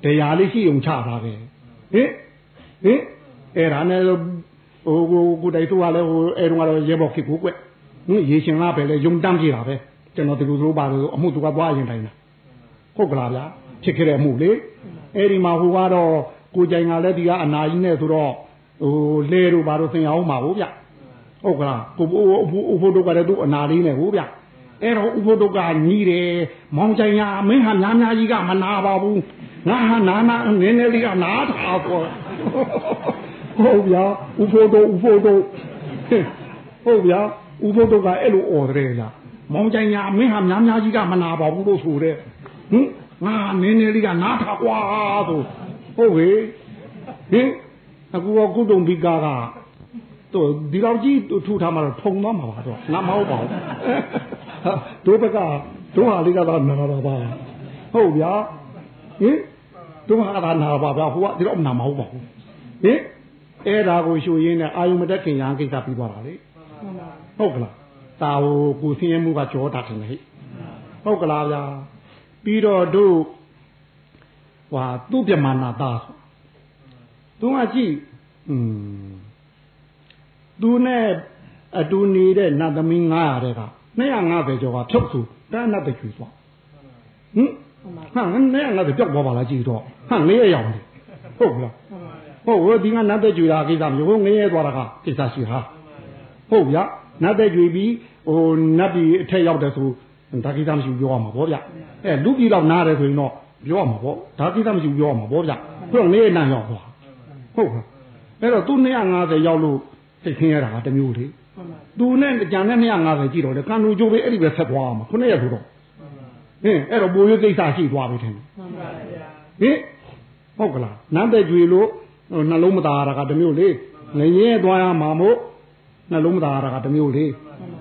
Speaker 2: တရားလေးရှိုံချထားခဲ့ဟင်ဟင်အဲ့ဒါနဲ့ဟိုကိုကိုတိုင်သူကလည်းဟိုအဲတုန်းကတော့ရဲဘော်ခေကိုကွဟင်ရေရှင်လားပဲလေယုံတမ်းကြည့်တာပဲကျွန်တော်ဒီလိုလိုပါလို့အမှုသူကသွားရင်တိုင်းတာဟုတ်ကလားဗျာဖြစ်ခဲ့တဲ့အမှုလေအဲ့ဒီမှာဟိုကတော့ကိုကြိုင်ကလည်းဒီကအနာကြီးနဲ့ဆိုတော့ဟိုလဲတို့ဘာလို့သင်ရအောင်မှာဟုတ်ဗျဟုတ်ကလားကိုဥဖို့တို့ကလည်းသူ့အနာလေးနဲ့ဟုတ်ဗျအဲ့တော့ဥဖို့တို့ကညီးတယ်မောင်ကြိုင်ရမင်းဟာများများကြီးကမနာပါဘူး ငါဟာနာနာနည်းနည်းလေးကနားထားပေါ့ဟုတ်ဗျာဥဖို့တို့ဥဖို့တို့ဟုတ်ဗျာဥဖို့တို့ကအဲ့လိုអော်တယ်လားမောင်ကြိုင်ရမင်းဟာများများကြီးကမနာပါဘူးလို့ဆိုတဲ့ဟင်ငါနည်းနည်းလေးကနားထားကွာဆိုဟုတ်ဟေဟင်အခုကကုတုံဘိကာကတို့ဒီလောက်ကြီးထူထားမှတော့ထုံသွားမှာပါတော့ငါမဟုတ်ပါဘူးတို့ဘက်ကတို့ဟာလေးကတော့နာတာပါဟုတ်ဗျာဟင် တို့ဟာကနာပါဗျာဟိုကဒီတော့နာမဟုတ်ပါဘူးဟင်အဲ့ဒါကိုရှုရင်းနဲ့အာယုံမတက်ခင်ရန်ကိစ္စပြီးသွားတာလေဟုတ်ကလားတာဟိုကိုဆင်းရဲမှုကကြောတာတယ်ဟဲ့ဟုတ်ကလားဗျာပြီးတော့တို့ဟွာသူ့ပြမနာသားသူကကြည့်อืมသူနဲ့အတူနေတဲ့နတ်သမီး900တဲ့က250ကျော်ကဖြုတ်သူတန်းနတ်တချူသွားဟင် ဟမ်250ပြောက်သွားပါလားကြည့်တော့ဟမ်လေးရရောက်တယ်ဟုတ်လားဟုတ်ဝဒီကနတ်တချူတာကိစ္စမျိုးငရဲသွားတာကကိစ္စရှိဟာဟုတ်ဗျာနတ်တချူပြီးဟိုနတ်ပြည်အထက်ရောက်တယ်ဆိုဒါကိစ္စမရှိပြောရမှာဗောဗျအဲလူပြည်တော့နားတယ်ဆိုရင်တော့ပြောရမှာဗောဒါကိစ္စမရှိပြောရမှာဗောဗျသူကငရဲနန်းရောက်သွားဟုတ်ကဲ့အဲ့တော့သူ250ရောက်လို့သိခင်းရတာကတမျိုးလေသူနဲ့ကြံနဲ့250ကြည့်တော့လေကံလူကျိုးပဲအဲ့ဒီပဲဆက်သွားမှာခုနှစ်ရက်ဆိုတော့ ဟင်းအဲ့တော့ဘိုးရွေးကိစ္စရှိသွားပြီထင်တယ်မှန်ပါဗျာဟင်ဟုတ်ကလားနန်းတဲ့ကျွေလို့နှလုံးမသားရတာကတမျိုးလေငရဲသွားရမှာမို့နှလုံးမသားရတာကတမျိုးလေ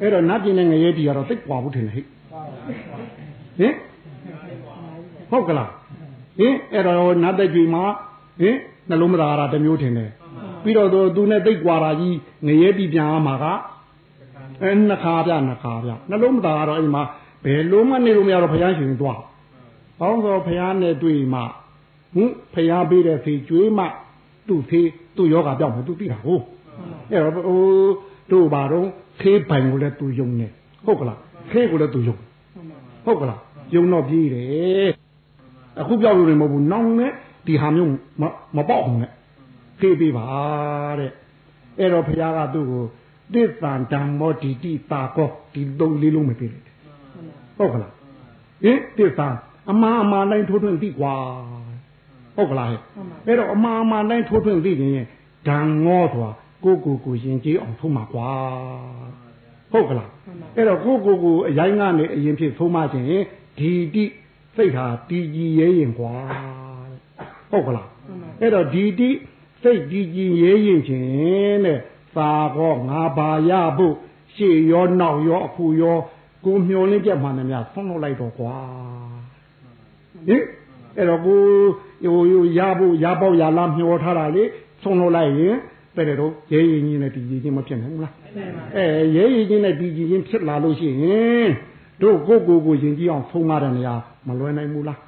Speaker 2: အဲ့တော့နတ်ပြည်နဲ့ငရဲပြည်ကတော့သိပ်ကွာဘူးထင်တယ်ဟိဟင်ဟုတ်ကလားဟင်အဲ့တော့နတ်တဲ့ကျွေမှာဟင်နှလုံးမသားရတာတမျိုးထင်တယ်ပြီးတော့သူနဲ့သိပ်ကွာတာကြီးငရဲပြည်ပြန်ရမှာကအဲနှစ်ခါပြနှစ်ခါပြနှလုံးမသားကတော့အိမ်မှာ ဘယ်လုံးမနေလို့မရတော့ဘုရားရှင်သွား။ဘောင်းဆိုဘုရားနဲ့တွေ့မှဟင်ဘုရားပေးတဲ့ဖေကျွေးမှသူ့ဖေသူ့ယောဂပြောက်မှသူသိတာဟုတ်။အဲ့တော့ဟိုတို့ဘာတော့ခေးပိုင်ကိုလည်းသူယုံနေဟုတ်ကလားခေးကိုလည်းသူယုံဟုတ်ကလားယုံတော့ပြေးတယ်အခုပြောက်လို့နေမဟုတ်ဘူးနောင်နဲ့ဒီဟာမျိုးမပေါက်အောင်နဲ့ခေးပေးပါတဲ့အဲ့တော့ဘုရားကသူ့ကိုသစ္စာဓမ္မောဒီတိတာကောဒီသုံးလေးလုံးမပေးလိုက် ဟုတ်ကလားဟင်သစ္စာအမှားအမှားတိုင်းထိုးထွင်းသိကွာဟုတ်ကလားဟဲ့အဲ့တော့အမှားအမှားတိုင်းထိုးထွင်းသိရင်ဓာငောဆိုတာကိုကိုကိုရင်ကြီးအောင်ထုံးမှာကွာဟဟုတ်ကလားအဲ့တော့ကိုကိုကိုအရင်ကနေအရင်ဖြစ်သုံးမခြင်းဒီတိစိတ်ဟာတည်ကြည်ရဲရင်ကွာဟုတ်ကလားအဲ့တော့ဒီတိစိတ်တည်ကြည်ရဲရင်ခြင်းတဲ့သာကောငါပါရဖို့ရှေ့ရောနောက်ရောအခုရော ကိုမျောလင်းပြမှန်တယ်များဆုံးလို့လိုက်တော့ကွာဟင်အဲ့တော့ကိုဟိုရဖို့ရပေါက်ရလားမျောထားတာလေဆုံးလို့လိုက်ရင်တဲ့တော့ရဲရင်ကြီးနဲ့တည်ကြည်ခြင်းမဖြစ်နိုင်ဘူးလားအဲရဲရင်ကြီးနဲ့တည်ကြည်ခြင်းဖြစ်လာလို့ရှိရင်တို့ကိုကိုကိုရင်ကြီးအောင်ဆုံးမတဲ့နေရာမလွယ်နိုင်ဘူးလား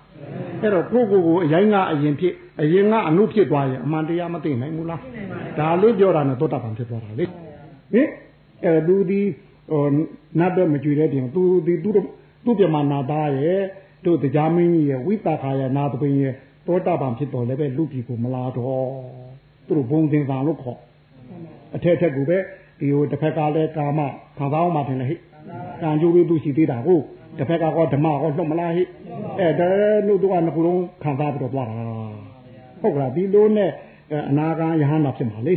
Speaker 2: အဲ့တော့ကိုကိုကိုအရင်ကအရင်ဖြစ်အရင်ကအနုဖြစ်သွားရင်အမှန်တရားမသိနိုင်ဘူးလားဒါလေးပြောတာနဲ့သောတာပန်ဖြစ်သွားတာလေဟင်အဲသူဒီ ဟိုနတ်တော့မကြွတဲ့တင်သူဒီသူသူပြမနာသားရဲ့တို့တရားမင်းကြီးရဲ့ဝိတာခာရဲ့နာသပင်ရဲ့သောတာပန်ဖြစ်တော်လည်းပဲလူပြည်ကိုမလာတော့သူတို့ဘုံသင်္ဆောင်လို့ခေါ်အထက်ထက်ကပဲဒီဟိုတစ်ဖက်ကလည်းကာမခံစားအောင်မှထင်တယ်ဟိကံကြိုးလေးသူရှိသေးတာဟုတ်တစ်ဖက်ကကောဓမ္မကောလွတ်မလားဟိအဲဒါလို့တို့ကနှစ်ခုလုံးခံစားပြီးတော့သွားတာဟုတ်ကလားဒီလိုနဲ့အနာဂံယဟန္တာဖြစ်မှာလေ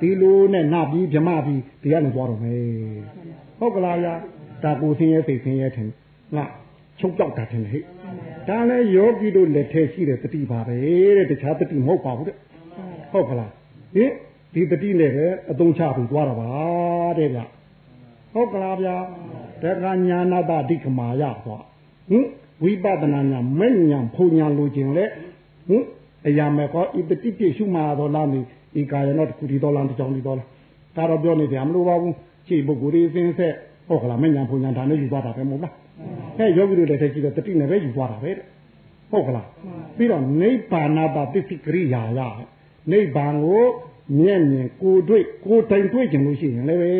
Speaker 2: ဒီလိုနဲ့နပြီးဗြမပြီးဒီကနေသွားတော့မယ် ဟုတ်ကလားဗျာဒါကိုဆင်းရဲစိတ်ဆင်းရဲထင်ငါချုပ်တော့တာထင်တယ်ဟိဒါလည်းယောဂီတို့လက်ထဲရှိတဲ့တတိပါပဲတဲ့တခြားတတိမဟုတ်ပါဘူးတဲ့ဟုတ်ကလားဟင်ဒီတတိနဲ့ပဲအသုံးချပြီးသွားတာပါတဲ့ဗျဟုတ်ကလားဗျာတက္ကညာနာတဒိဋ္ဌမာယပေါ့ဟင်ဝိပဿနာညာမဲ့ညာဖုန်ညာလိုခြင်းလေဟင်အရာမဲ့ကောဤတတိပြရှုမှာတော်လားမိဤကာယနောတခုဒီတော်လားတကြောင်ဒီတော်လားဒါတော့ပြောနေတယ်မလို့ပါဘူး ခြေပုဂ္ဂိုလ်ရေးစင်းဆက်ဟုတ်ကလားမဲ့ညာဖုန်ညာဒါနဲ့ယူသွားတာပဲမဟုတ်လားအဲယောဂီတို့လည်းတည်းကြည့်တော့တတိနဲ့ပဲယူသွားတာပဲတဲ့ဟုတ်ကလားပြီးတော့နိဗ္ဗာန်တာပစ္စည်းကရိယာရနိဗ္ဗာန်ကိုမျက်မြင်ကိုတွေ့ကိုတိုင်တွေ့ကြလို့ရှိရင်လည်းပဲ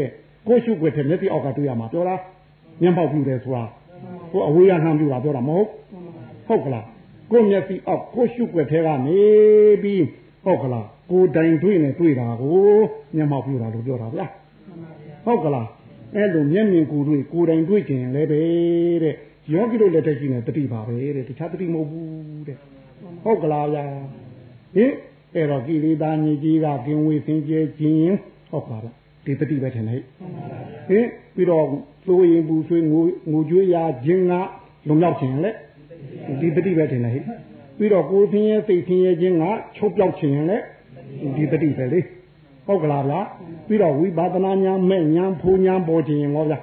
Speaker 2: တဲ့ကိုရှုွက်တဲ့မျက်စိအောက်ကတွေ့ရမှာပြောလားမျက်ပေါက်ပြူတယ်ဆိုတာကိုအဝေးကနှမ်းပြူတာပြောတာမဟုတ်ဟုတ်ကလားကိုမျက်စိအောက်ကိုရှုွက်ထဲကနေပြီးဟုတ်ကလားကိုတိုင်တွေ့နေတွေ့တာကိုမျက်မှောက်ပြူတာလို့ပြောတာဗျာ ဟုတ်ကလားအဲ့လိုမျက်မြင်ကိုတွေ့ကိုတိုင်တွေ့ကြရင်လည်းပဲတဲ့ယောဂီတို့လက်ထက်ကြီးနေတတိပါပဲတဲ့တခြားတတိမဟုတ်ဘူးတဲ့ဟုတ်ကလားဗျာဟင်အဲ့တော့ကိလေသာညစ်ကြီးကကင်းဝေးစင်ကြဲခြင်းဟုတ်ပါလားဒီတတိပဲထင်တယ်ဟင်ပြီးတော့သိုးရင်ပူဆွေးငိုငိုကြွေးရခြင်းကလုံလောက်ခြင်းလေဒီတတိပဲထင်တယ်ဟိပြီးတော့ကိုယ်သင်ရဲ့စိတ်သင်ရဲ့ခြင်းကချုပ်ပြောက်ခြင်းလေဒီတတိပဲလေ ဟုတ်ကလားဗျာပြီးတော့ဝိပဿနာညာမဲ့ညာဖူညာပေါ်ခြင်းဟောဗျာ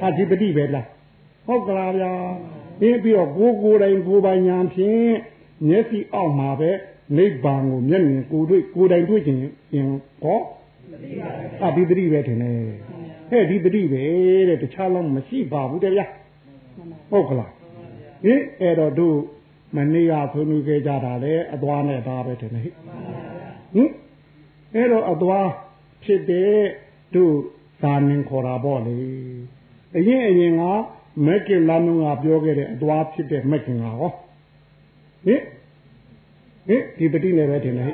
Speaker 2: ဟာဒီတတိပဲလားဟုတ်ကလားဗျာပြီးပြီးတော့ကိုယ်ကိုယ်တိုင်ကိုယ်ပိုင်ညာဖြင့်မျက်စိအောက်မှာပဲနိဗ္ဗာန်ကိုမျက်မြင်ကိုယ်တွေ့ကိုယ်တိုင်တွေ့ခြင်းရင်ဟောအဒီတတိပဲထင်တယ်ဟဲ့ဒီတတိပဲတဲ့တခြားလုံးမရှိပါဘူးတဲ့ဗျာဟုတ်ကလားဟင်အဲ့တော့တို့မနေ့ကဆွေးနွေးခဲ့ကြတာလေအသွားနဲ့ဒါပဲထင်တယ်ဟိဟင် အဲ့တော့အသွားဖြစ်တဲ့တို့သာမင်ခေါ်တာပေါ့လေအရင်အရင်ကမက်ကင်လာနုံကပြောခဲ့တဲ့အသွားဖြစ်တဲ့မက်ကင်ကဟောဟင်ဟင်ဒီပတိနဲ့ပဲထင်တယ်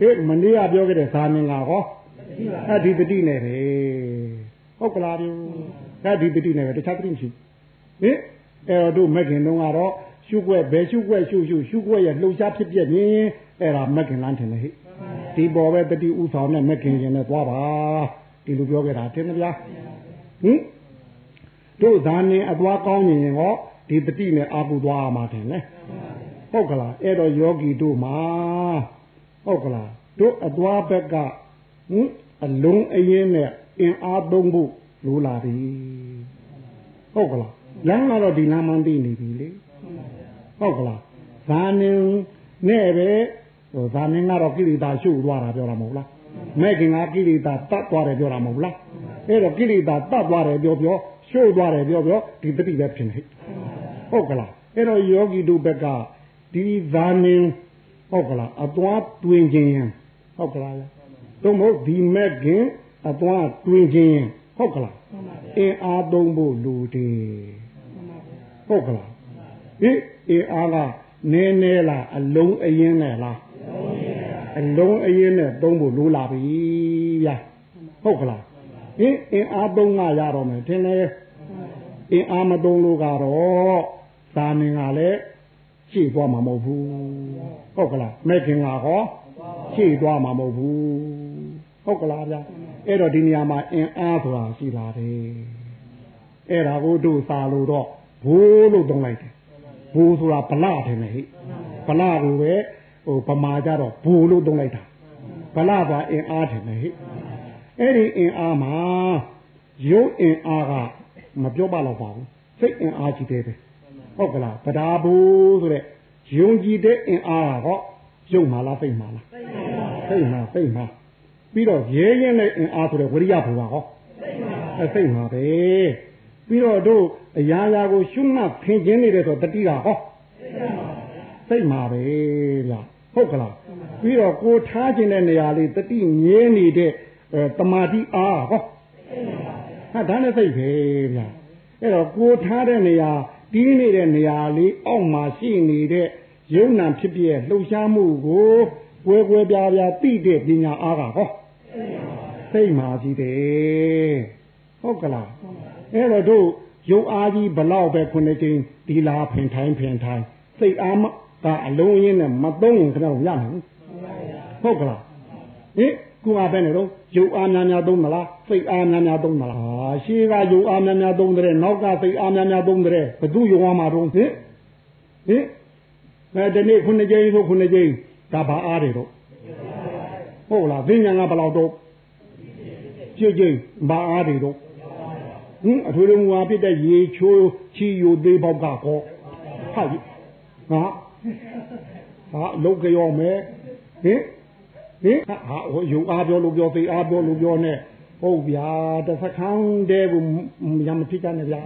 Speaker 2: ဟဲ့မနေ့ကပြောခဲ့တဲ့သာမင်ကဟောအဲ့ဒီပတိနဲ့ပဲဟုတ်ကလားပြောအဲ့ဒီပတိနဲ့ပဲတခြားပတိမရှိဟင်အဲ့တော့တို့မက်ကင်တုန်းကတော့ရှုွက်ဘယ်ရှုွက်ရှုရှုရှုွက်ရဲ့လှုပ်ရှားဖြစ်ပြနေအဲ့ဒါမက်ကင်လန်းထင်တယ်ဟဲ့ ဒီပေါ်ပဲတတိဥဆောင်နဲ့မက်ကင်ရင်နဲ့သွားပါဒီလိုပြောခဲ့တာတင်မလားဟင်တို့ဇာနေအသွားကောင်းနေရင်ဟောဒီတတိနဲ့အာပူသွားမှာတယ်လေဟုတ်ကလားအဲ့တော့ယောဂီတို့မှာဟုတ်ကလားတို့အသွားဘက်ကဟင်အလုံးအရင်နဲ့အင်အားသုံးဖို့လိုလာပြီဟုတ်ကလားလမ်းကတော့ဒီလမ်းမှန်းသိနေပြီလေဟုတ်ကလားဇာနေနဲ့ပဲ ဟိုဇာနေကတော့ကိလေသာရှုသွားတာပြောတာမဟုတ်လားမဲ့ခင်ကကိလေသာတတ်သွားတယ်ပြောတာမဟုတ်လားအဲ့တော့ကိလေသာတတ်သွားတယ်ပြောပြောရှုသွားတယ်ပြောပြောဒီတတိပဲဖြစ်နေဟုတ်ကလားအဲ့တော့ယောဂီတို့ဘက်ကဒီဇာနေဟုတ်ကလားအသွားတွင်ခြင်းဟုတ်ကလားတော့မဟုတ်ဒီမဲ့ခင်အသွားတွင်ခြင်းဟုတ်ကလားအင်းအားသုံးဖို့လူတယ်ဟုတ်ကလားဟိအင်းအားကနည်းနည်းလားအလုံးအရင်နဲ့လား အလုံးအရင်နဲ့သုံးဖို့လိုလာပြီဗျာဟုတ်ကလားဟင်အင်းအားသုံးကရတော့မယ်ထင်တယ်အင်းအားမသုံးလို့ကတော့သာမင်ကလည်းရှေ့သွားမှာမဟုတ်ဘူးဟုတ်ကလားမဲ့ခင်ကဟောရှေ့သွားမှာမဟုတ်ဘူးဟုတ်ကလားဗျာဟအဲ့တော့ဒီနေရာမှာအင်အားဆိုတာရှိလာတယ်အဲ့ဒါကိုတို့စာလို့တော့ဘိုးလို့သုံးလိုက်တယ်ဘိုးဆိုတာဗလာတယ်ဟဲ့ဗလာကိုပဲ ဟိုဗမာကြတော့ဘိုးလို့သုံးလိုက်တာဗလာကအင်အားတယ်ဟဲ့အဲ့ဒီအင်အားမှာရုပ်အင်အားကမပြောပါတော့ပါဘူးစိတ်အင်အားကြီးတယ်ပဲဟုတ်ကလားဗဒါဘူးဆိုတဲ့ယုံကြည်တဲ့အင်အားကဟောရုပ်မှာလားစိတ်မှာလားစိတ်မှာစိတ်မှာပြီးတော့ရဲရင်တဲ့အင်အားဆိုတဲ့ဝရိယဘုရားဟောစိတ်မှာပဲပြီးတော့တို့အရာရာကိုရှုမှတ်ဖင်ခြင်းနေတယ်ဆိုတတိကဟောစိတ်မှာပဲဗျ ဟုတ်ကလားပြီးတော့ကိုထားခြင်းတဲ့နေရာလေးတတိမြဲနေတဲ့တမာတိအားဟောဟာဒါနဲ့စိတ်ပဲဗျအဲ့တော့ကိုထားတဲ့နေရာတီးနေတဲ့နေရာလေးအောက်မှာရှိနေတဲ့ယုံနာဖြစ်ပြလှုပ်ရှားမှုကိုကွဲကွဲပြားပြားသိတဲ့ပညာအားကဟောစိတ်မှာကြည့်တယ်ဟုတ်ကလားအဲ့တော့တို့ရုပ်အားကြီးဘလောက်ပဲခုနှစ်ကြိမ်ဒီလာဖင်ထိုင်းဖင်ထိုင်းစိတ်အား ကအလုံးရင်းနဲ့မသုံးရင်ကတော့ရမှာဟုတ်ကလားဟင်ကိုအားပဲနေတော့ရုပ်အားများများသုံးမလားစိတ်အားများများသုံးမလားရှေးကရုပ်အားများများသုံးတဲ့နောက်ကစိတ်အားများများသုံးတဲ့ဘသူရုံအားမှာတော့ဟင်ဟင်အဲဒီနေ့ခုနှစ်ကြိမ်ဆိုခုနှစ်ကြိမ်ဒါဘာအားတွေတော့ဟုတ်လားသိဉာဏ်ကဘယ်လောက်တော့ကြည့်ကြည့်ဘာအားတွေတော့ဟင်အထွေထွေငွာပြတဲ့ရေချိုးချီယိုသေးပေါက်ကကောဟာဟာ ဟာလုတ်ကြောမယ်ဟင်ဟင်ဟာဟိုယူအားပြောလို့ပြောသိအားပြောလို့ပြောနဲ့ဟုတ်ဗျာတစ်စခန်းတည်းဘူးရမဖြစ်ကြနဲ့ဗျာ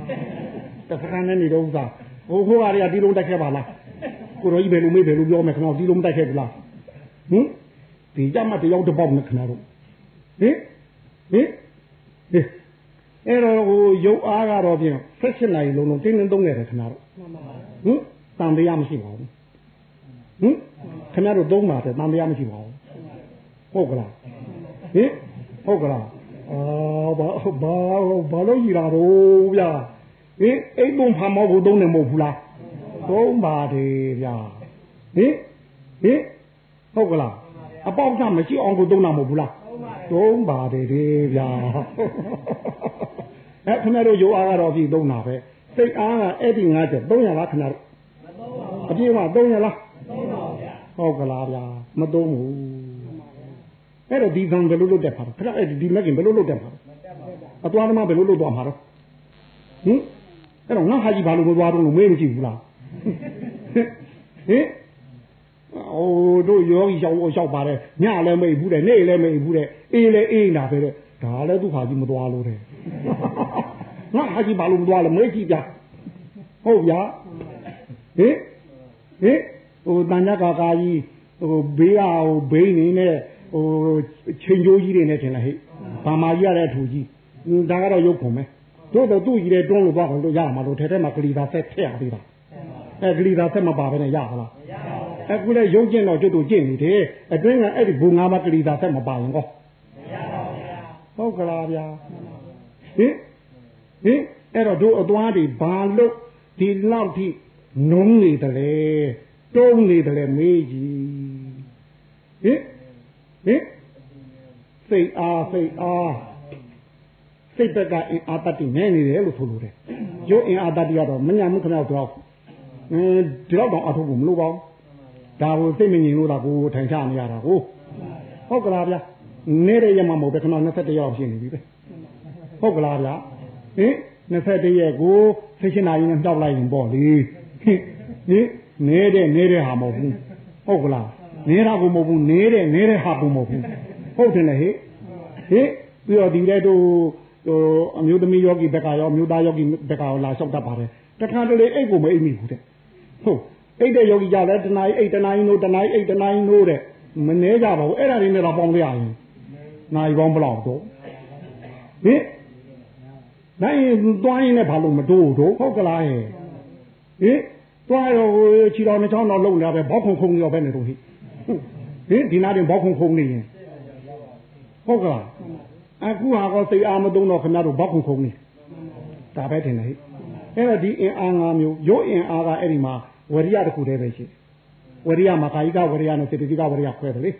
Speaker 2: တစ်စခန်းနဲ့နေတော့ဥစားဟိုဟိုအားရဒီလုံးတက်ခဲ့ပါလားကိုရောကြီးဘယ်လိုမေးဘယ်လိုပြောမယ်ခဏဒီလုံးတက်ခဲ့ဘူးလားဟင်ဒီကြမှာတယောက်တစ်ပေါက်နဲ့ခဏတော့ဟင်ဟင်ဟင်အဲ့တော့ဟိုရုပ်အားကတော့ပြင်ဆက်ရှင်းနိုင်လုံးလုံးတင်းတင်းသုံးနေတယ်ခဏတော့ဟင်တန်တရားမရှိပါဘူး ဟင်ခင်ဗျားတို့သုံးပါတယ်တန်တရားမရှိပါဘူးဟုတ်ကလားဟင်ဟုတ်ကလားအာဘာဘာဘာလို့ကြီးလာတော့ဗျာဟင်အိမ်ပုံဖာမောက်ကိုသုံးနေမဟုတ်ဘူးလားသုံးပါတယ်ဗျာဟင်ဟင်ဟုတ်ကလားအပေါက်ကြမရှိအောင်ကိုသုံးတာမဟုတ်ဘူးလားသုံးပါတယ်ဒီဗျာအဲခင်ဗျားတို့ရိုးအားကတော့ပြီသုံးတာပဲစိတ်အားကအဲ့ဒီငါးချက်300လားခင်ဗျားတို့အပြည့်က300လား ဟုတ်ကလားဗျာမသုံးဘူးအဲ့တော့ဒီကံဘယ်လိုလုပ်တတ်ပါလဲခဏအဲ့ဒီမက်ကင်ဘယ်လိုလုပ်တတ်ပါလဲအသွားသမားဘယ်လိုလုပ်သွားမှာတော့ဟင်အဲ့တော့ငါဟာကြီးဘာလို့မသွားတော့လို့မေးမကြည့်ဘူးလားဟင်အိုးတို့ယောဂီရောက်ရောက်ပါတယ်ညလည်းမိတ်ဘူးတဲ့နေ့လည်းမိတ်ဘူးတဲ့အေးလည်းအေးနာပဲတဲ့ဒါလည်းသူ့ဟာကြီးမသွားလို့တဲ့ငါဟာကြီးဘာလို့မသွားလဲမေးကြည့်ပြဟုတ်ဗျာဟင်ဟင် ဟိုတန်ကြကာကာကြီးဟိုဘေးကဟိုဘိန်းနေနဲ့ဟိုချိန်ကျိုးကြီးတွေနဲ့ထင်လားဟဲ့ဘာမာကြီးရတဲ့အထူကြီးဒါကတော့ရုပ်ခုံပဲတို့တော့သူ့ကြီးတဲ့တွန်းလို့သွားအောင်တို့ရမှာလို့ထဲထဲမှာဂလီသာဆက်ထည့်ရသေးတာအဲဂလီသာဆက်မပါဘဲနဲ့ရပါလားအခုလည်းရုပ်ကျင့်တော့ကျွတ်တို့ကျင့်နေတယ်အတွင်းကအဲ့ဒီဘူငါးပါးဂလီသာဆက်မပါရင်ကောဟုတ်ကလားဗျာဟင်ဟင်အဲ့တော့တို့အသွားတွေဘာလို့ဒီလောက်ထိနုံးနေတယ် တုံးနေတယ်မေးကြီးဟင်ဟင်စိတ်အားစိတ်အားစိတ်ဘက်ကအင်အားတတ်တည်နေနေတယ်လို့ဆိုလိုတယ်ရုပ်အင်အားတတ်တည်ကတော့မညာမှုခဏတော့အင်းဒီတော့တော့အထုပ်ကိုမလို့ပါဘူးဒါကိုစိတ်မငြိမ်လို့ဒါကိုထိုင်ချနေရတာကိုဟုတ်ကလားဗျာနေတဲ့ရမှာမဟုတ်ပဲခဏ21ရောက်ဖြစ်နေပြီပဲဟုတ်ကလားဗျာဟင်21ရက်ကိုဖိရှင်နာရင်တောက်လိုက်ရင်ပေါ့လေဟင် နေတဲ့နေတဲ့ဟာမဟုတ်ဘူးဟုတ်ကလားနေတာကိုမဟုတ်ဘူးနေတဲ့နေတဲ့ဟာကိုမဟုတ်ဘူးဟုတ်တယ်လေဟိဟိပြီးတော့ဒီတဲ့တို့ဟိုအမျိုးသမီးယောဂီဘက်ကရောအမျိုးသားယောဂီဘက်ကရောလာလျှောက်တတ်ပါတယ်တခါတလေအိတ်ကိုမအိတ်မိဘူးတဲ့ဟုတ်အိတ်တဲ့ယောဂီကြလဲတနားအိတ်တနားနိုးတနားအိတ်တနားနိုးတဲ့မနှဲကြပါဘူးအဲ့ဒါတွေနဲ့တော့ပေါင်းကြရရင်နိုင်ပေါင်းဘလောက်တော့ဟိနိုင်သွားရင်လည်းဘာလို့မတိုးတော့ဟုတ်ကလားဟဲ့ဟိ သွားရောခြေတော်နှချောင်းတော့လုံလာပဲဘောက်ခုံခုံရောပဲနေတော့ဟိဟင်ဒီနာတင်ဘောက်ခုံခုံနေရင်ဟုတ်ကလားအခုဟာကောစိတ်အားမသုံးတော့ခင်ဗျားတို့ဘောက်ခုံခုံနေဒါပဲတင်တယ်ဟိအဲ့တော့ဒီအင်အား၅မျိုးရုပ်အင်အားကအဲ့ဒီမှာဝရိယတစ်ခုတည်းပဲရှိဝရိယမှာကာယိကဝရိယနဲ့စေတသိကဝရိယခွဲတယ်လေ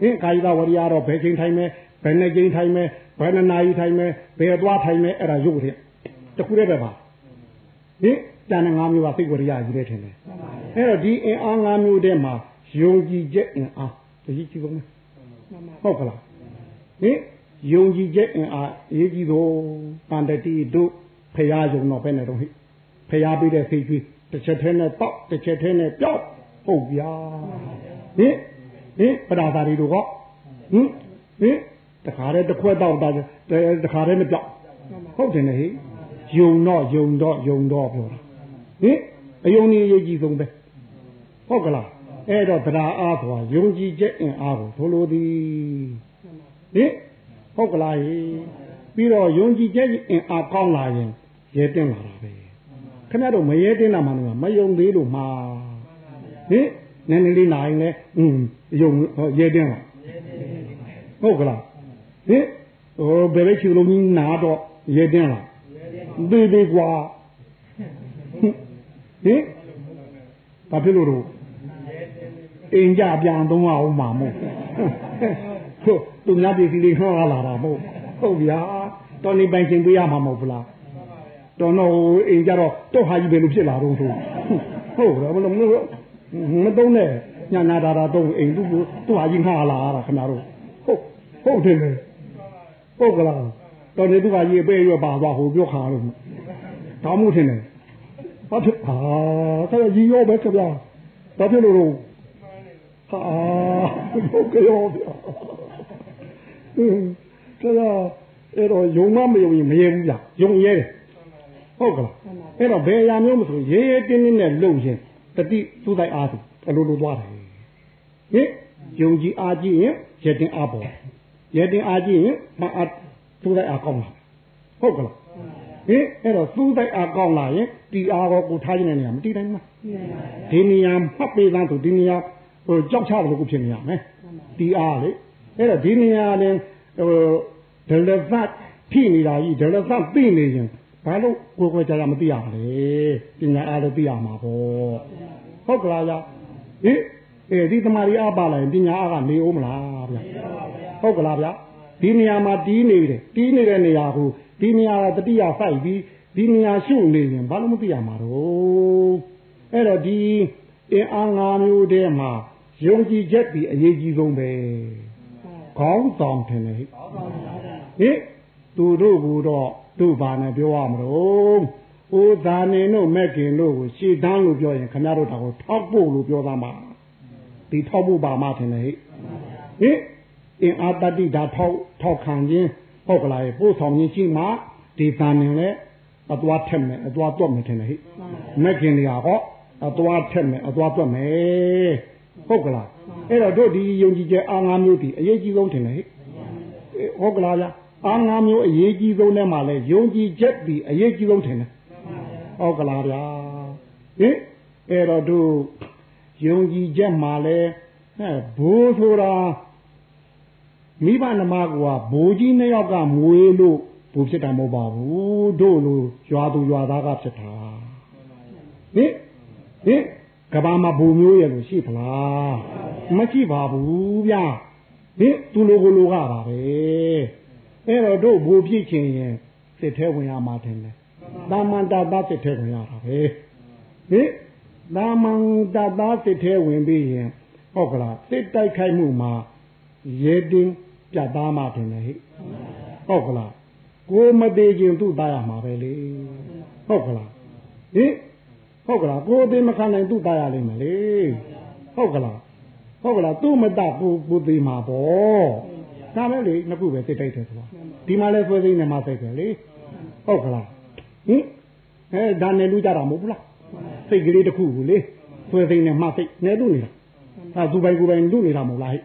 Speaker 2: ဟင်ကာယိကဝရိယတော့ဘယ်ချိန်ထိုင်မဲဘယ်နဲ့ကြိမ်ထိုင်မယ်ဘယ်နှနာရီထိုင်မယ်ဘယ်သွားထိုင်မယ်အဲ့ဒါရုပ်တဲ့တခုတည်းပဲပါဟင် တန်တဲ့၅မျိုးကစိတ်ဝရိယကြီးတဲ့ထင်တယ်အဲ့တော့ဒီအင်အား၅မျိုးတည်းမှာယုံကြည်ချက်အင်အားဒီကြီးကြီးဆုံးပဲဟုတ်ကလားဟင်ယုံကြည်ချက်အင်အားအရေးကြီးဆုံးတန်တတိတို့ဖရာယုံတော့ပဲနဲ့တော့ဟိဖရာပေးတဲ့စိတ်ကြီးတစ်ချက်ထဲနဲ့ပေါက်တစ်ချက်ထဲနဲ့ပြောက်ဟုတ်ဗျာဟင်ဟင်ပဒါသာတွေတို့ဟောဟင်ဟင်တခါတည်းတစ်ခွက်တော့တခါတည်းနဲ့ပြောက်ဟုတ်တယ်နဲ့ဟိယုံတော့ယုံတော့ယုံတော့ပြောတာ ဟင်အယုံကြီးအရေးကြီးဆုံးပဲဟုတ်ကလားအဲ့တော့တရားအားဆိုတာယုံကြည်ချက်အင်အားကိုထိုလိုသည်ဟင်ဟုတ်ကလားဟိပြီးတော့ယုံကြည်ချက်အင်အားကောင်းလာရင်ရဲတင်လာတာပဲခင်ဗျားတို့မရဲတင်တာမှလည်းမယုံသေးလို့မှာဟင်နည်းနည်းလေးနိုင်လဲอืมယုံရဲတင်လာဟုတ်ကလားဟင်ဟိုဘယ်ပဲချူလုံးကြီးနာတော့ရဲတင်လာသေးသေးกว่า ဟင်ဘာဖြစ်လို့တော့အိမ်ကြပြန်သုံးအောင်မှာမို့ဟုတ်သူများပြည်စီလေးခေါ်လာတာမို့ဟုတ်ဗျာတော်နေပိုင်ရှင်ပေးရမှာမဟုတ်လားတော်တော့အိမ်ကြတော့တော့ဟာကြီးပဲလို့ဖြစ်လာတော့ဆိုဟုတ်တယ်မလို့မသုံးနဲ့ညာနာတာတော့အိမ်သူ့သူ့ဟာကြီးငှားလာတာခင်ဗျားတို့ဟုတ်ဟုတ်တယ်လေဟုတ်ကလားတော်နေသူ့ဟာကြီးပဲရွပါသွားဟိုပြောခါလို့တောင်းမှုထင်တယ် ဘာဖြစ်ဟာဆက်ကြီးရောပဲခင်ဗျာဘာဖြစ်လို့တော့ဟာဟုတ်ကဲ့ရောဗျာအင်းဒါအဲ့တော့ယုံမမယုံရင်မရဲဘူးဗျာယုံရဲတယ်ဟုတ်ကလားအဲ့တော့ဘယ်အရာမျိုးမဆိုရဲရဲတင်းတင်းနဲ့လုံရင်တတိသူ့တိုက်အားသူအလိုလိုသွားတယ်ဟင်ယုံကြည်အားကြည့်ရင်ရတင်အားပေါ်ရတင်အားကြည့်ရင်မအားသူ့တိုက်အားကောင်းလာဟုတ်ကလား ဟင်အဲ့တော့သူ့တိုက်အားကောင်းလာရင်တီအားကိုကိုထားခြင်းတဲ့နေရာမတီးတိုင်းမှာဒီနေရာမှတ်ပေးသားသူဒီနေရာဟိုကြောက်ချတယ်လို့ဖြစ်နေရမယ်တီအားလေအဲ့တော့ဒီနေရာလည်းဟိုဒလသတ်ဖြစ်နေတာကြီးဒလသတ်သိနေရင်ဘာလို့ကိုယ်ကိုယ်ကြာကြာမသိရမလဲပညာအားလည်းသိရမှာပေါ့ဟုတ်ကလားဗျဟင်အဲဒီတမာရီအားပါလာရင်ပညာအားကနေဦးမလားဗျဟုတ်ကလားဗျဒီနေရာမှာတီးနေတယ်တီးနေတဲ့နေရာကို ဒီနေရာကတတိယစိုက်ပြီးဒီနေရာရှုနေရင်ဘာလို့မသိရမှာတော့အဲ့တော့ဒီအင်အား၅မျိုးတည်းမှာယုံကြည်ချက်ပြီးအရေးကြီးဆုံးပဲခေါင်းဆောင်တယ်ဟဲ့ဟင်သူတို့ကတော့တို့ဘာနဲ့ပြောရမလို့ဟိုသာနေတို့မက်ကင်တို့ကိုရှေ့တန်းလို့ပြောရင်ခင်ဗျားတို့တောင်ထောက်ဖို့လို့ပြောသားမှာဒီထောက်ဖို့ပါမှထင်တယ်ဟဲ့ဟင်အင်အားတတိဒါထောက်ထောက်ခံခြင်း ဟုတ်ကလားပို့ဆောင်ခြင်းရှိမှဒီသာနေလဲအသွားထက်မယ်အသွားတွက်မယ်ထင်တယ်ဟဲ့မက်ကင်တွေကဟောအသွားထက်မယ်အသွားတွက်မယ်ဟုတ်ကလားအဲ့တော့တို့ဒီယုံကြည်ချက်အားငါးမျိုးဒီအရေးကြီးဆုံးထင်တယ်ဟဲ့ဟုတ်ကလားဗျာအားငါးမျိုးအရေးကြီးဆုံးထဲမှာလဲယုံကြည်ချက်ဒီအရေးကြီးဆုံးထင်တယ်ဟုတ်ကလားဗျာဟင်အဲ့တော့တို့ယုံကြည်ချက်မှာလဲဟဲ့ဘိုးဆိုတာ မိဘနှမကဘိုးကြီးနှစ်ယောက်ကမွေးလို့ဘိုးဖြစ်တာမဟုတ်ပါဘူးတို့လိုရွာသူရွာသားကဖြစ်တာဟင်ဟင်ကဘာမှာဘိုးမျိုးရဲ့လို့ရှိဖလားမရှိပါဘူးဗျာဟင်သူလိုကိုလိုကပါပဲအဲ့တော့တို့ဘူပြည့်ချင်ရင်စစ်ထဲဝင်ရမှာတယ်လေတာမန်တာသားစစ်ထဲဝင်ရတာပဲဟင်တာမန်တာသားစစ်ထဲဝင်ပြီးရင်ဟုတ်ကလားစစ်တိုက်ခိုက်မှုမှာရေတင်း ပြတ်သားမှတယ်လေဟိဟုတ်ကလားကိုမသေးခြင်းသူ့သားရမှာပဲလေဟုတ်ကလားဟင်ဟုတ်ကလားကိုသေးမခံနိုင်သူ့သားရလိမ့်မယ်လေဟုတ်ကလားဟုတ်ကလားသူ့မတပူပူသေးမှာပေါ့ဒါပဲလေနှစ်ခုပဲစိတ်တိုက်တယ်ဆိုတာဒီမှာလဲဆွဲသိနေမှာစိတ်ပဲလေဟုတ်ကလားဟင်အဲဒါနဲ့လူကြတာမဟုတ်ဘူးလားစိတ်ကလေးတစ်ခုကိုလေဆွဲသိနေမှစိတ်နဲ့လူနေတာအဲသူပိုင်ကိုယ်ပိုင်လူနေတာမဟုတ်လားဟဲ့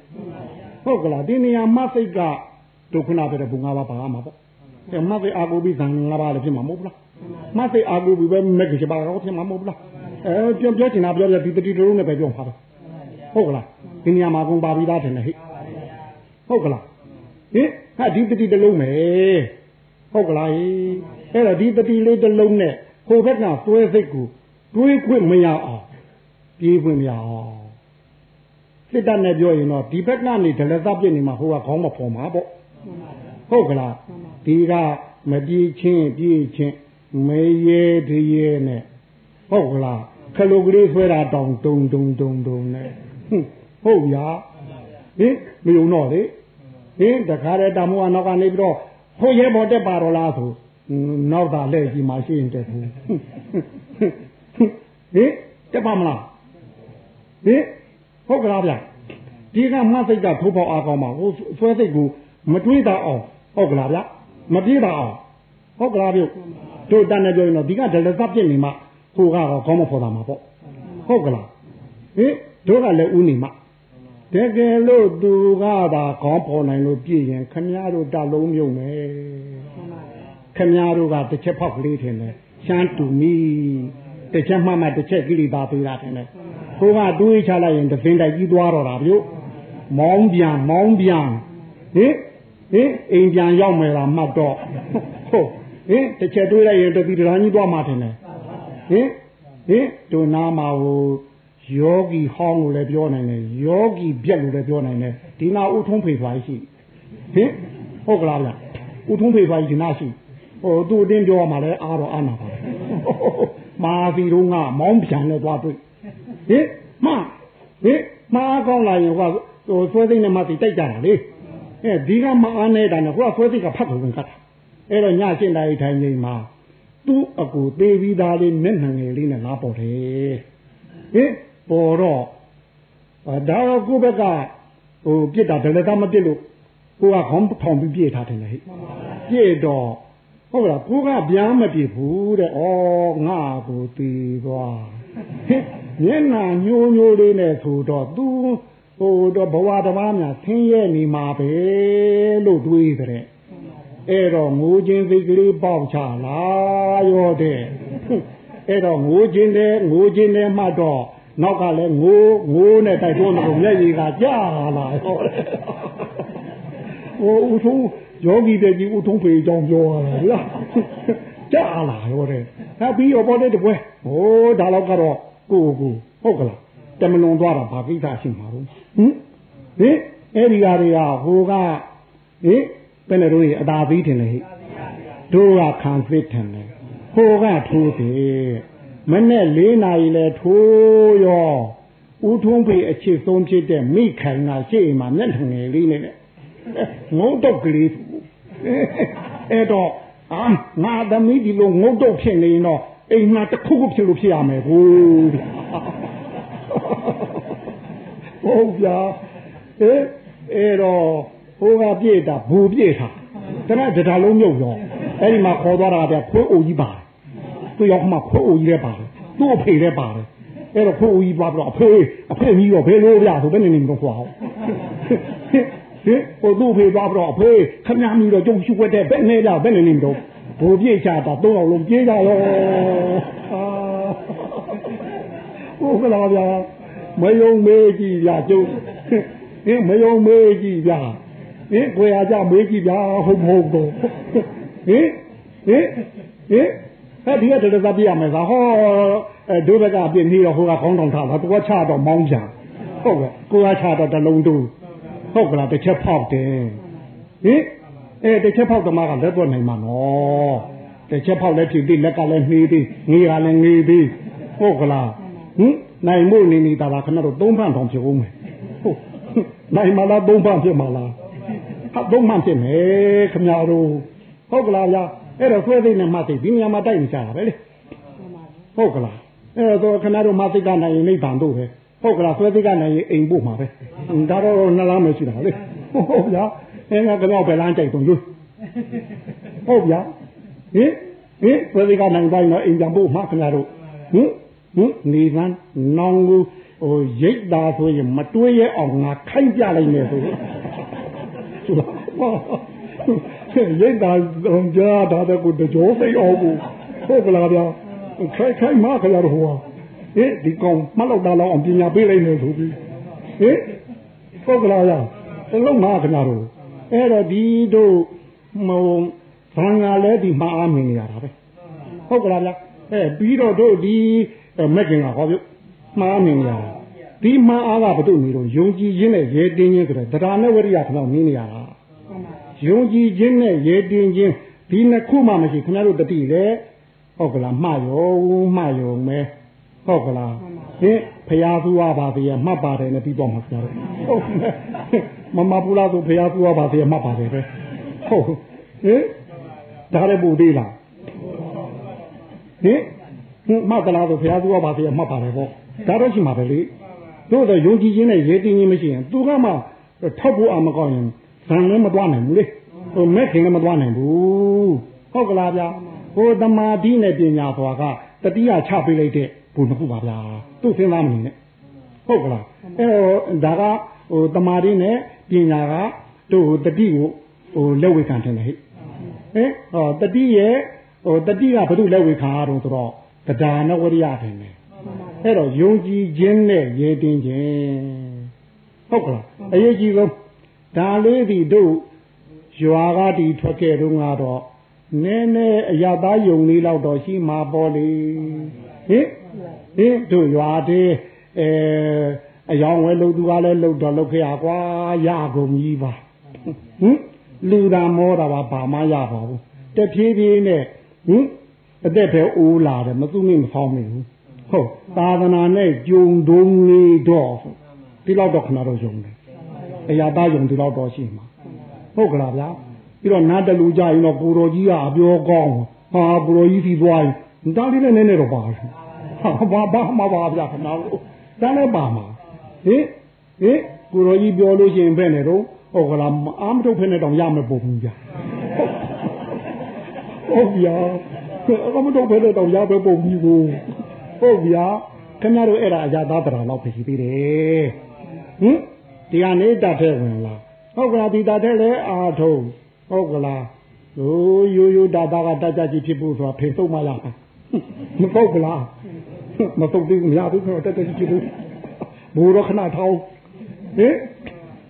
Speaker 2: ဟုတ်ကလားဒီနေရာမှစိတ်ကဒုက္ခနာပဲဘုံငါးပါးပါမှာပေါ့အဲမှစိတ်အာကိုပြီးဇံငါးပါးလည်းဖြစ်မှာမဟုတ်ဘူးလားမှစိတ်အာကိုပြီးပဲမက်ကချပါတော့ဖြစ်မှာမဟုတ်ဘူးလားအဲပြောပြောချင်တာပြောပြဒီတတိတလုံးနဲ့ပဲပြောပါတော့ဟုတ်ကလားဒီနေရာမှာကုန်ပါပြီးသားတယ်ဟဲ့ဟုတ်ကလားဟင်ဟာဒီတတိတလုံးမယ်ဟုတ်ကလားအဲ့တော့ဒီတတိလေးတလုံးနဲ့ဟိုဘက်ကသွဲစိတ်ကိုတွေးခွင့်မရအောင်ပြေးခွင့်မရအောင် စစ်တပ်နဲ့ပြောရင်တော့ဒီဘက်ကနေဒလသပြစ်နေမှာဟိုကခေါင်းမဖော်မှာပေါ့ဟုတ်ကလားဒီကမပြေးချင်းပြေးချင်းမေရဲတရေနဲ့ဟုတ်ကလားခလုတ်ကလေးဆွဲတာတောင်တုံတုံတုံတုံနဲ့ဟုတ်ဗျာဟင်မယုံတော့လေဟင်တခါတည်းတမိုးကနောက်ကနေပြီးတော့ဟိုရဲဘော်တက်ပါတော့လားဆိုနောက်သာလက်ကြီးမှရှိရင်တက်ဘူးဟင်တက်ပါမလားဟင် ဟုတ်ကလားဗျဒီကမစိတ်ကထိုးပေါက်အားကောင်းပါဟိုဆွဲစိတ်ကိုမတွေးတာအောင်ဟုတ်ကလားဗျမပြေးတာအောင်ဟုတ်ကလားဗျတို့တန်နေပြောရင်တော့ဒီကဒလသပြစ်နေမှဟိုကတော့ခေါင်းမဖော်တာမှာပေါ့ဟုတ်ကလားဟင်တို့ကလည်းဥနေမှတကယ်လို့သူကသာခေါင်းဖော်နိုင်လို့ပြည့်ရင်ခမည်းတော်တလုံးမြုံမယ်ခမည်းတော်ကတစ်ချက်ဖောက်ကလေးထင်တယ်ရှမ်းတူမီတစ်ချက်မှမှတစ်ချက်ကိလေသာပေးတာထင်တယ် ဟိုကတွေးချလိုက်ရင်တစင်းတိုက်ကြီးသွားတော့တာဗျမောင်းပြန်မောင်းပြန်ဟင်ဟင်အိမ်ပြန်ရောက်မယ်လားမှတ်တော့ဟုတ်ဟင်တစ်ချက်တွေးလိုက်ရင်တပီတရာကြီးသွားမှထင်တယ်ဟင်ဟင်ဒုနာမှာဟိုယောဂီဟောင်းလို့လည်းပြောနိုင်တယ်ယောဂီပြက်လို့လည်းပြောနိုင်တယ်ဒီနာဥထုံးဖေဖွားရှိဟင်ဟုတ်ကလားဗျဥထုံးဖေဖွားဒီနာရှိဟိုသူ့အတင်းပြောမှလည်းအားတော့အားနာပါမာစီတို့ကမောင်းပြန်နဲ့သွားတွေ့ ဟင်မဟင်မာကောင်းလာရင်ဟိုဟိုဆွဲသိမ်းနဲ့မသိတိုက်ကြတာလေအဲဒီကမအားနေတာနဲ့ဟိုကဆွဲသိကဖတ်ကုန်ကတ်အဲ့တော့ညရှင်းတိုင်းထိုင်နေမှာသူ့အကူသေးပြီးသားလေးမျက်နှာငယ်လေးနဲ့လာပေါ်တယ်ဟင်ပေါ်တော့ဒါတော့ကိုယ့်ဘက်ကဟိုပြစ်တာဒလကမပြစ်လို့ကိုကခေါင်းထောင်ပြီးပြစ်ထားတယ်လေဟိပြစ်တော့ဟုတ်လားကိုကဗျာမပြစ်ဘူးတဲ့ဩငါကိုตีသွား မျက်နှာညိုးညိုးလေးနဲ့ဆိုတော့ तू ဟိုတော့ဘဝတဘာများဆင်းရဲနေမှာပဲလို့တွေးတဲ့အဲ့တော့ငိုခြင်းစိတ်ကလေးပေါက်ချလာရောတဲ့အဲ့တော့ငိုခြင်းတဲ့ငိုခြင်းတဲ့မှတော့နောက်ကလည်းငိုငိုနဲ့တိုက်တွန်းတော့မျက်ရည်ကကြာလာဟောဟိုဦးထုံးယောဂီတဲ့ကြီးဦးထုံးဖေအကြောင်းပြောရတာလားကြာလာရောတဲ့ဒါပြီးတော့ပေါ်တဲ့တပွဲဟိုဒါတော့ကတော့ ကိုကိုဟုတ်ကလားတမလွန်သွားတာဘာကိစ္စရှိမှာလို့ဟင်ဟင်အဲ့ဒီကတွေကဟိုကဟင်ဘယ်နဲ့တို့အသာသေးတယ်လေဟိတို့ကခံစစ်တယ်လေဟိုကထိုးတယ်မနဲ့၄နာရီလဲထိုးရောဦးထုံးဖေအချစ်ဆုံးဖြစ်တဲ့မိခိုင်ကရှေ့မှာမျက်နှာငယ်လေးနဲ့ငုံတော့ကလေးအဲ့တော့အာငါသမီးဒီလိုငုံတော့ဖြစ်နေရင်တော့ အိမ်မှာတစ်ခုခုဖြစ်လို့ဖြစ်ရမယ်ဟိုဟုတ်ဗျာအဲအဲ့တော့ဟိုကပြည့်တာဘူပြည့်တာတနက်တဒါလုံးမြုပ်ရောအဲ့ဒီမှာခေါ်သွားတာဗျခွေးအိုကြီးပါသူရောက်မှခွေးအိုကြီးလည်းပါတယ်သူ့အဖေလည်းပါတယ်အဲ့တော့ခွေးအိုကြီးပါပြီးတော့အဖေအဖေကြီးတော့ဘယ်လိုဗျဆိုဘယ်နေနေတော့ခွာအောင်ဟင်ဟိုသူ့ဖေသွားပြီးတော့အဖေခမည်းမီတော့ကျုပ်ရှုွက်တဲ့ဘယ်နေလားဘယ်နေနေတော့ ဘူပြည့်ချတာသုံးအောင်လုံးပြေးကြရောဟုတ်ကလားဗျာမယုံမေးကြည့်ဗျာကျုပ်ဟင်မယုံမေးကြည့်ဗျာဟင်ကိုရကြမေးကြည့်ဗျာဟုတ်မဟုတ်တော့ဟင်ဟင်ဟင်အဲ့ဒီကတည်းကပြရမယ်သာဟောအဲဒုဘကအပြင်းပြီးတော့ဟိုကခေါင်းတောင်ထားတာသူကချတော့မောင်းကြဟုတ်ကဲ့ကိုကချတော့တလုံးတူဟုတ်ကလားတစ်ချက်ဖောက်တယ်ဟင် အဲတစ်ချက်ဖောက်သမားကလက်တော့နိုင်မှာနော်တစ်ချက်ဖောက်လည်းဖြစ်ပြီးလက်ကလည်းနှေးပြီးငေးကလည်းငေးပြီးဟုတ်ကလားဟင်နိုင်မို့နေနေတာကခဏတော့သုံးဖန်ထောင်ဖြစ်ဦးမယ်ဟုတ်နိုင်မလားသုံးဖန်ဖြစ်မလားဟာသုံးဖန်ဖြစ်မယ်ခမရတို့ဟုတ်ကလားဗျာအဲ့တော့ဆွဲသိနေမှသိဒီနေရာမှာတိုက်နေကြတာပဲလေဟုတ်ကလားအဲ့တော့ခဏတော့မသိကနိုင်ရင်နိဗ္ဗာန်တို့ပဲဟုတ်ကလားဆွဲသိကနိုင်ရင်အိမ်ဖို့မှာပဲဒါတော့နှလားမရှိတာလေဟုတ်ဗျာ အဲငါကတော့ဘယ်လမ်းကြိုက်တုံးလို့ဟုတ်ဗျာဟင်ဟင်ဆွဲသိကနိုင်တိုင်းတော့အိမ်ပြန်ဖို့မှာခင်ဗျားတို့ဟင်ဟင်နေကန်းနောင်ကိုဟိုရိတ်တာဆိုရင်မတွေးရအောင်ငါခိုင်းပြလိုက်မယ်ဆိုရိတ်တာတော့ကြားတာတဲ့ကိုတကြောစိတ်အောင်ကိုဟုတ်ကလားဗျာခိုင်းခိုင်းမခလာတော့ဟောဟင်ဒီကောင်မလောက်တာလောက်အောင်ပညာပေးလိုက်နေဆိုပြီးဟင်ဟုတ်ကလားဗျာတလုံးမခနာတော့ အဲ့တော့ဒီတို့မုံဘာငါလဲဒီမှာအားမင်နေရတာပဲဟုတ်ကလားဗျာအဲပြီးတော့တို့ဒီမက်ကင်ကဟောပြုမှားမြင်ရတာဒီမှားအားကဘုတို့နေတော့ယုံကြည်ခြင်းနဲ့ရဲတင်းခြင်းဆိုတဲ့တရားနဲ့ဝရိယခဏမင်းနေရတာဟယုံကြည်ခြင်းနဲ့ရေတင်ခြင်းဒီနှစ်ခုမှမရှိခင်ဗျားတို့တတိလေဟုတ်ကလားမှားရောမှားရောမဲဟုတ်ကလားဟင်ဖရာသူဝပါသေးရမှတ်ပါတယ်နဲ့ပြီးတော့မှာခင်ဗျားတို့ဟုတ် မမပူလာသူဖရာသူဝပါသေးရမှတ်ပါတယ်ပဲဟုတ်ဟင်ဒါလည်းပူသေးလားဟင်ဟင်မှတ်သလားဆိုဖရာသူဝပါသေးရမှတ်ပါတယ်ပေါ့ဒါတော့ရှိမှာပဲလေတို့တော့ယုံကြည်ခြင်းနဲ့ရေတင်ခြင်းမရှိရင်သူကမှထောက်ဖို့အမကောင်းရင်ဇံလည်းမတွားနိုင်ဘူးလေဟိုမဲ့ခင်လည်းမတွားနိုင်ဘူးဟုတ်ကလားဗျာဟိုသမာဓိနဲ့ပညာဆိုတာကတတိယချပေးလိုက်တဲ့ဘုံတစ်ခုပါဗျာသူ့စဉ်းစားမနေနဲ့ဟုတ်ကလားအဲတော့ဒါကဟိုသမာဓိနဲ့ ပညာကတို့တတိကိုဟိုလက်ဝေခံတယ်ဟဲ့ဟင်ဟောတတိရဲ့ဟိုတတိကဘု து လက်ဝေခံရတော့ဆိုတော့တရားနဝရိယတယ်နဲ့အဲ့တော့ယုံကြည်ခြင်းနဲ့ရေတင်ခြင်းဟုတ်ကလားအရေးကြီးဆုံးဒါလေးဒီတို့ရွာကဒီထွက်ခဲ့တော့ကတော့နည်းနည်းအရသာယုံလေးတော့တော့ရှိမှာပေါ်လေဟင်ဟင်တို့ရွာသေးအဲ အယောင်ဝဲလို့သူကလည်းလှုပ်တော့လှုပ်ခဲ့ရကွာရကုန်ကြီးပါဟင်လူတာမောတာပါဘာမှရပါဘူးတဖြည်းဖြည်းနဲ့ဟင်အသက်ပဲအိုးလာတယ်မသူ့မိမဖောင်းမိဘူးဟုတ်သာသနာနဲ့ကြုံတုံးနေတော့ဒီလောက်တော့ခဏတော့ယုံတယ်အရာသားယုံဒီလောက်တော့ရှိမှာဟုတ်ကလားဗျာပြီးတော့နားတလူကြရင်တော့ကိုတော်ကြီးကအပြောကောင်းဟာကိုတော်ကြီးစီသွားရင်ဒါလေးနဲ့နည်းနည်းတော့ပါဟာဘာဘာမှပါဗျာခဏတော့ဒါလည်းပါမှာ ဟင်ဟင်ကိုတော်ကြီးပြောလို့ရှိရင်ဘယ်နဲ့တော့ဟုတ်ကလားအာမထုတ်ဖက်နဲ့တောင်ရမယ်ပုံဘူးဗျာဟုတ်ဗျာအာမထုတ်ဖက်နဲ့တောင်ရမယ်ပုံဘူးကိုဟုတ်ဗျာခင်ဗျားတို့အဲ့ဒါအကြသားတရားတော့ဖြစ်သေးတယ်ဟင်ဒီကနေ့တတ်တဲ့ဝင်လားဟုတ်ကလားဒီတတ်တဲ့လဲအာထုံဟုတ်ကလားဟိုရိုးရိုးတာတာကတတ်ကြကြီးဖြစ်ဖို့ဆိုတာဖေဆုံးမလားမဟုတ်ကလားမဆုံးသေးဘူးမရဘူးဆိုတော့တတ်ကြကြီးဖြစ်ဖို့ ဘူတော့ခဏထောင်းဟင်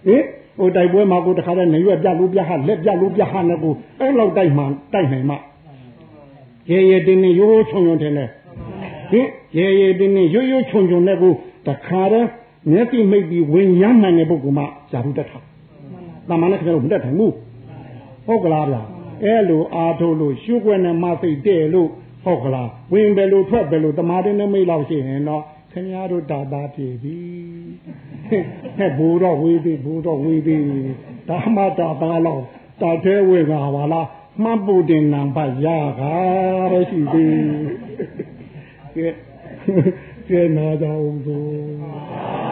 Speaker 2: ဟင်ဟိုတိုက်ပွဲမှာကိုတခါတည်းနေရွက်ပြလို့ပြဟလက်ပြလို့ပြဟနဲ့ကိုအဲ့လောက်တိုက်မှတိုက်နိုင်မှရေရေတင်းတင်းရိုးရိုးချုံချုံတယ်လေဟင်ရေရေတင်းတင်းရိုးရိုးချုံချုံနဲ့ကိုတခါတည်းမျက်စိမိတ်ပြီးဝင်ရမ်းနိုင်တဲ့ပုဂ္ဂိုလ်မှဇာတုတက်တာတမန်နဲ့ခင်ဗျားတို့မတက်နိုင်ဘူးဟုတ်ကလားဗျာအဲ့လိုအာထုတ်လို့ရှုွက်နဲ့မစိတ်တဲ့လို့ဟုတ်ကလားဝင်ပဲလို့ထွက်ပဲလို့တမာတင်းနဲ့မိတ်လောက်ရှိရင်တော့ ခင်ဗျားတို့တာတာပြေပြီဟဲ့ဘူတော့ဝေးပြီဘူတော့ဝေးပြီဒါမှတာတာလောက်တာသေးဝေကပါလားမှတ်ဖို့တင်နံပါတ်ရကားရရှိပြီကဲကဲနာကြအောင်ဆို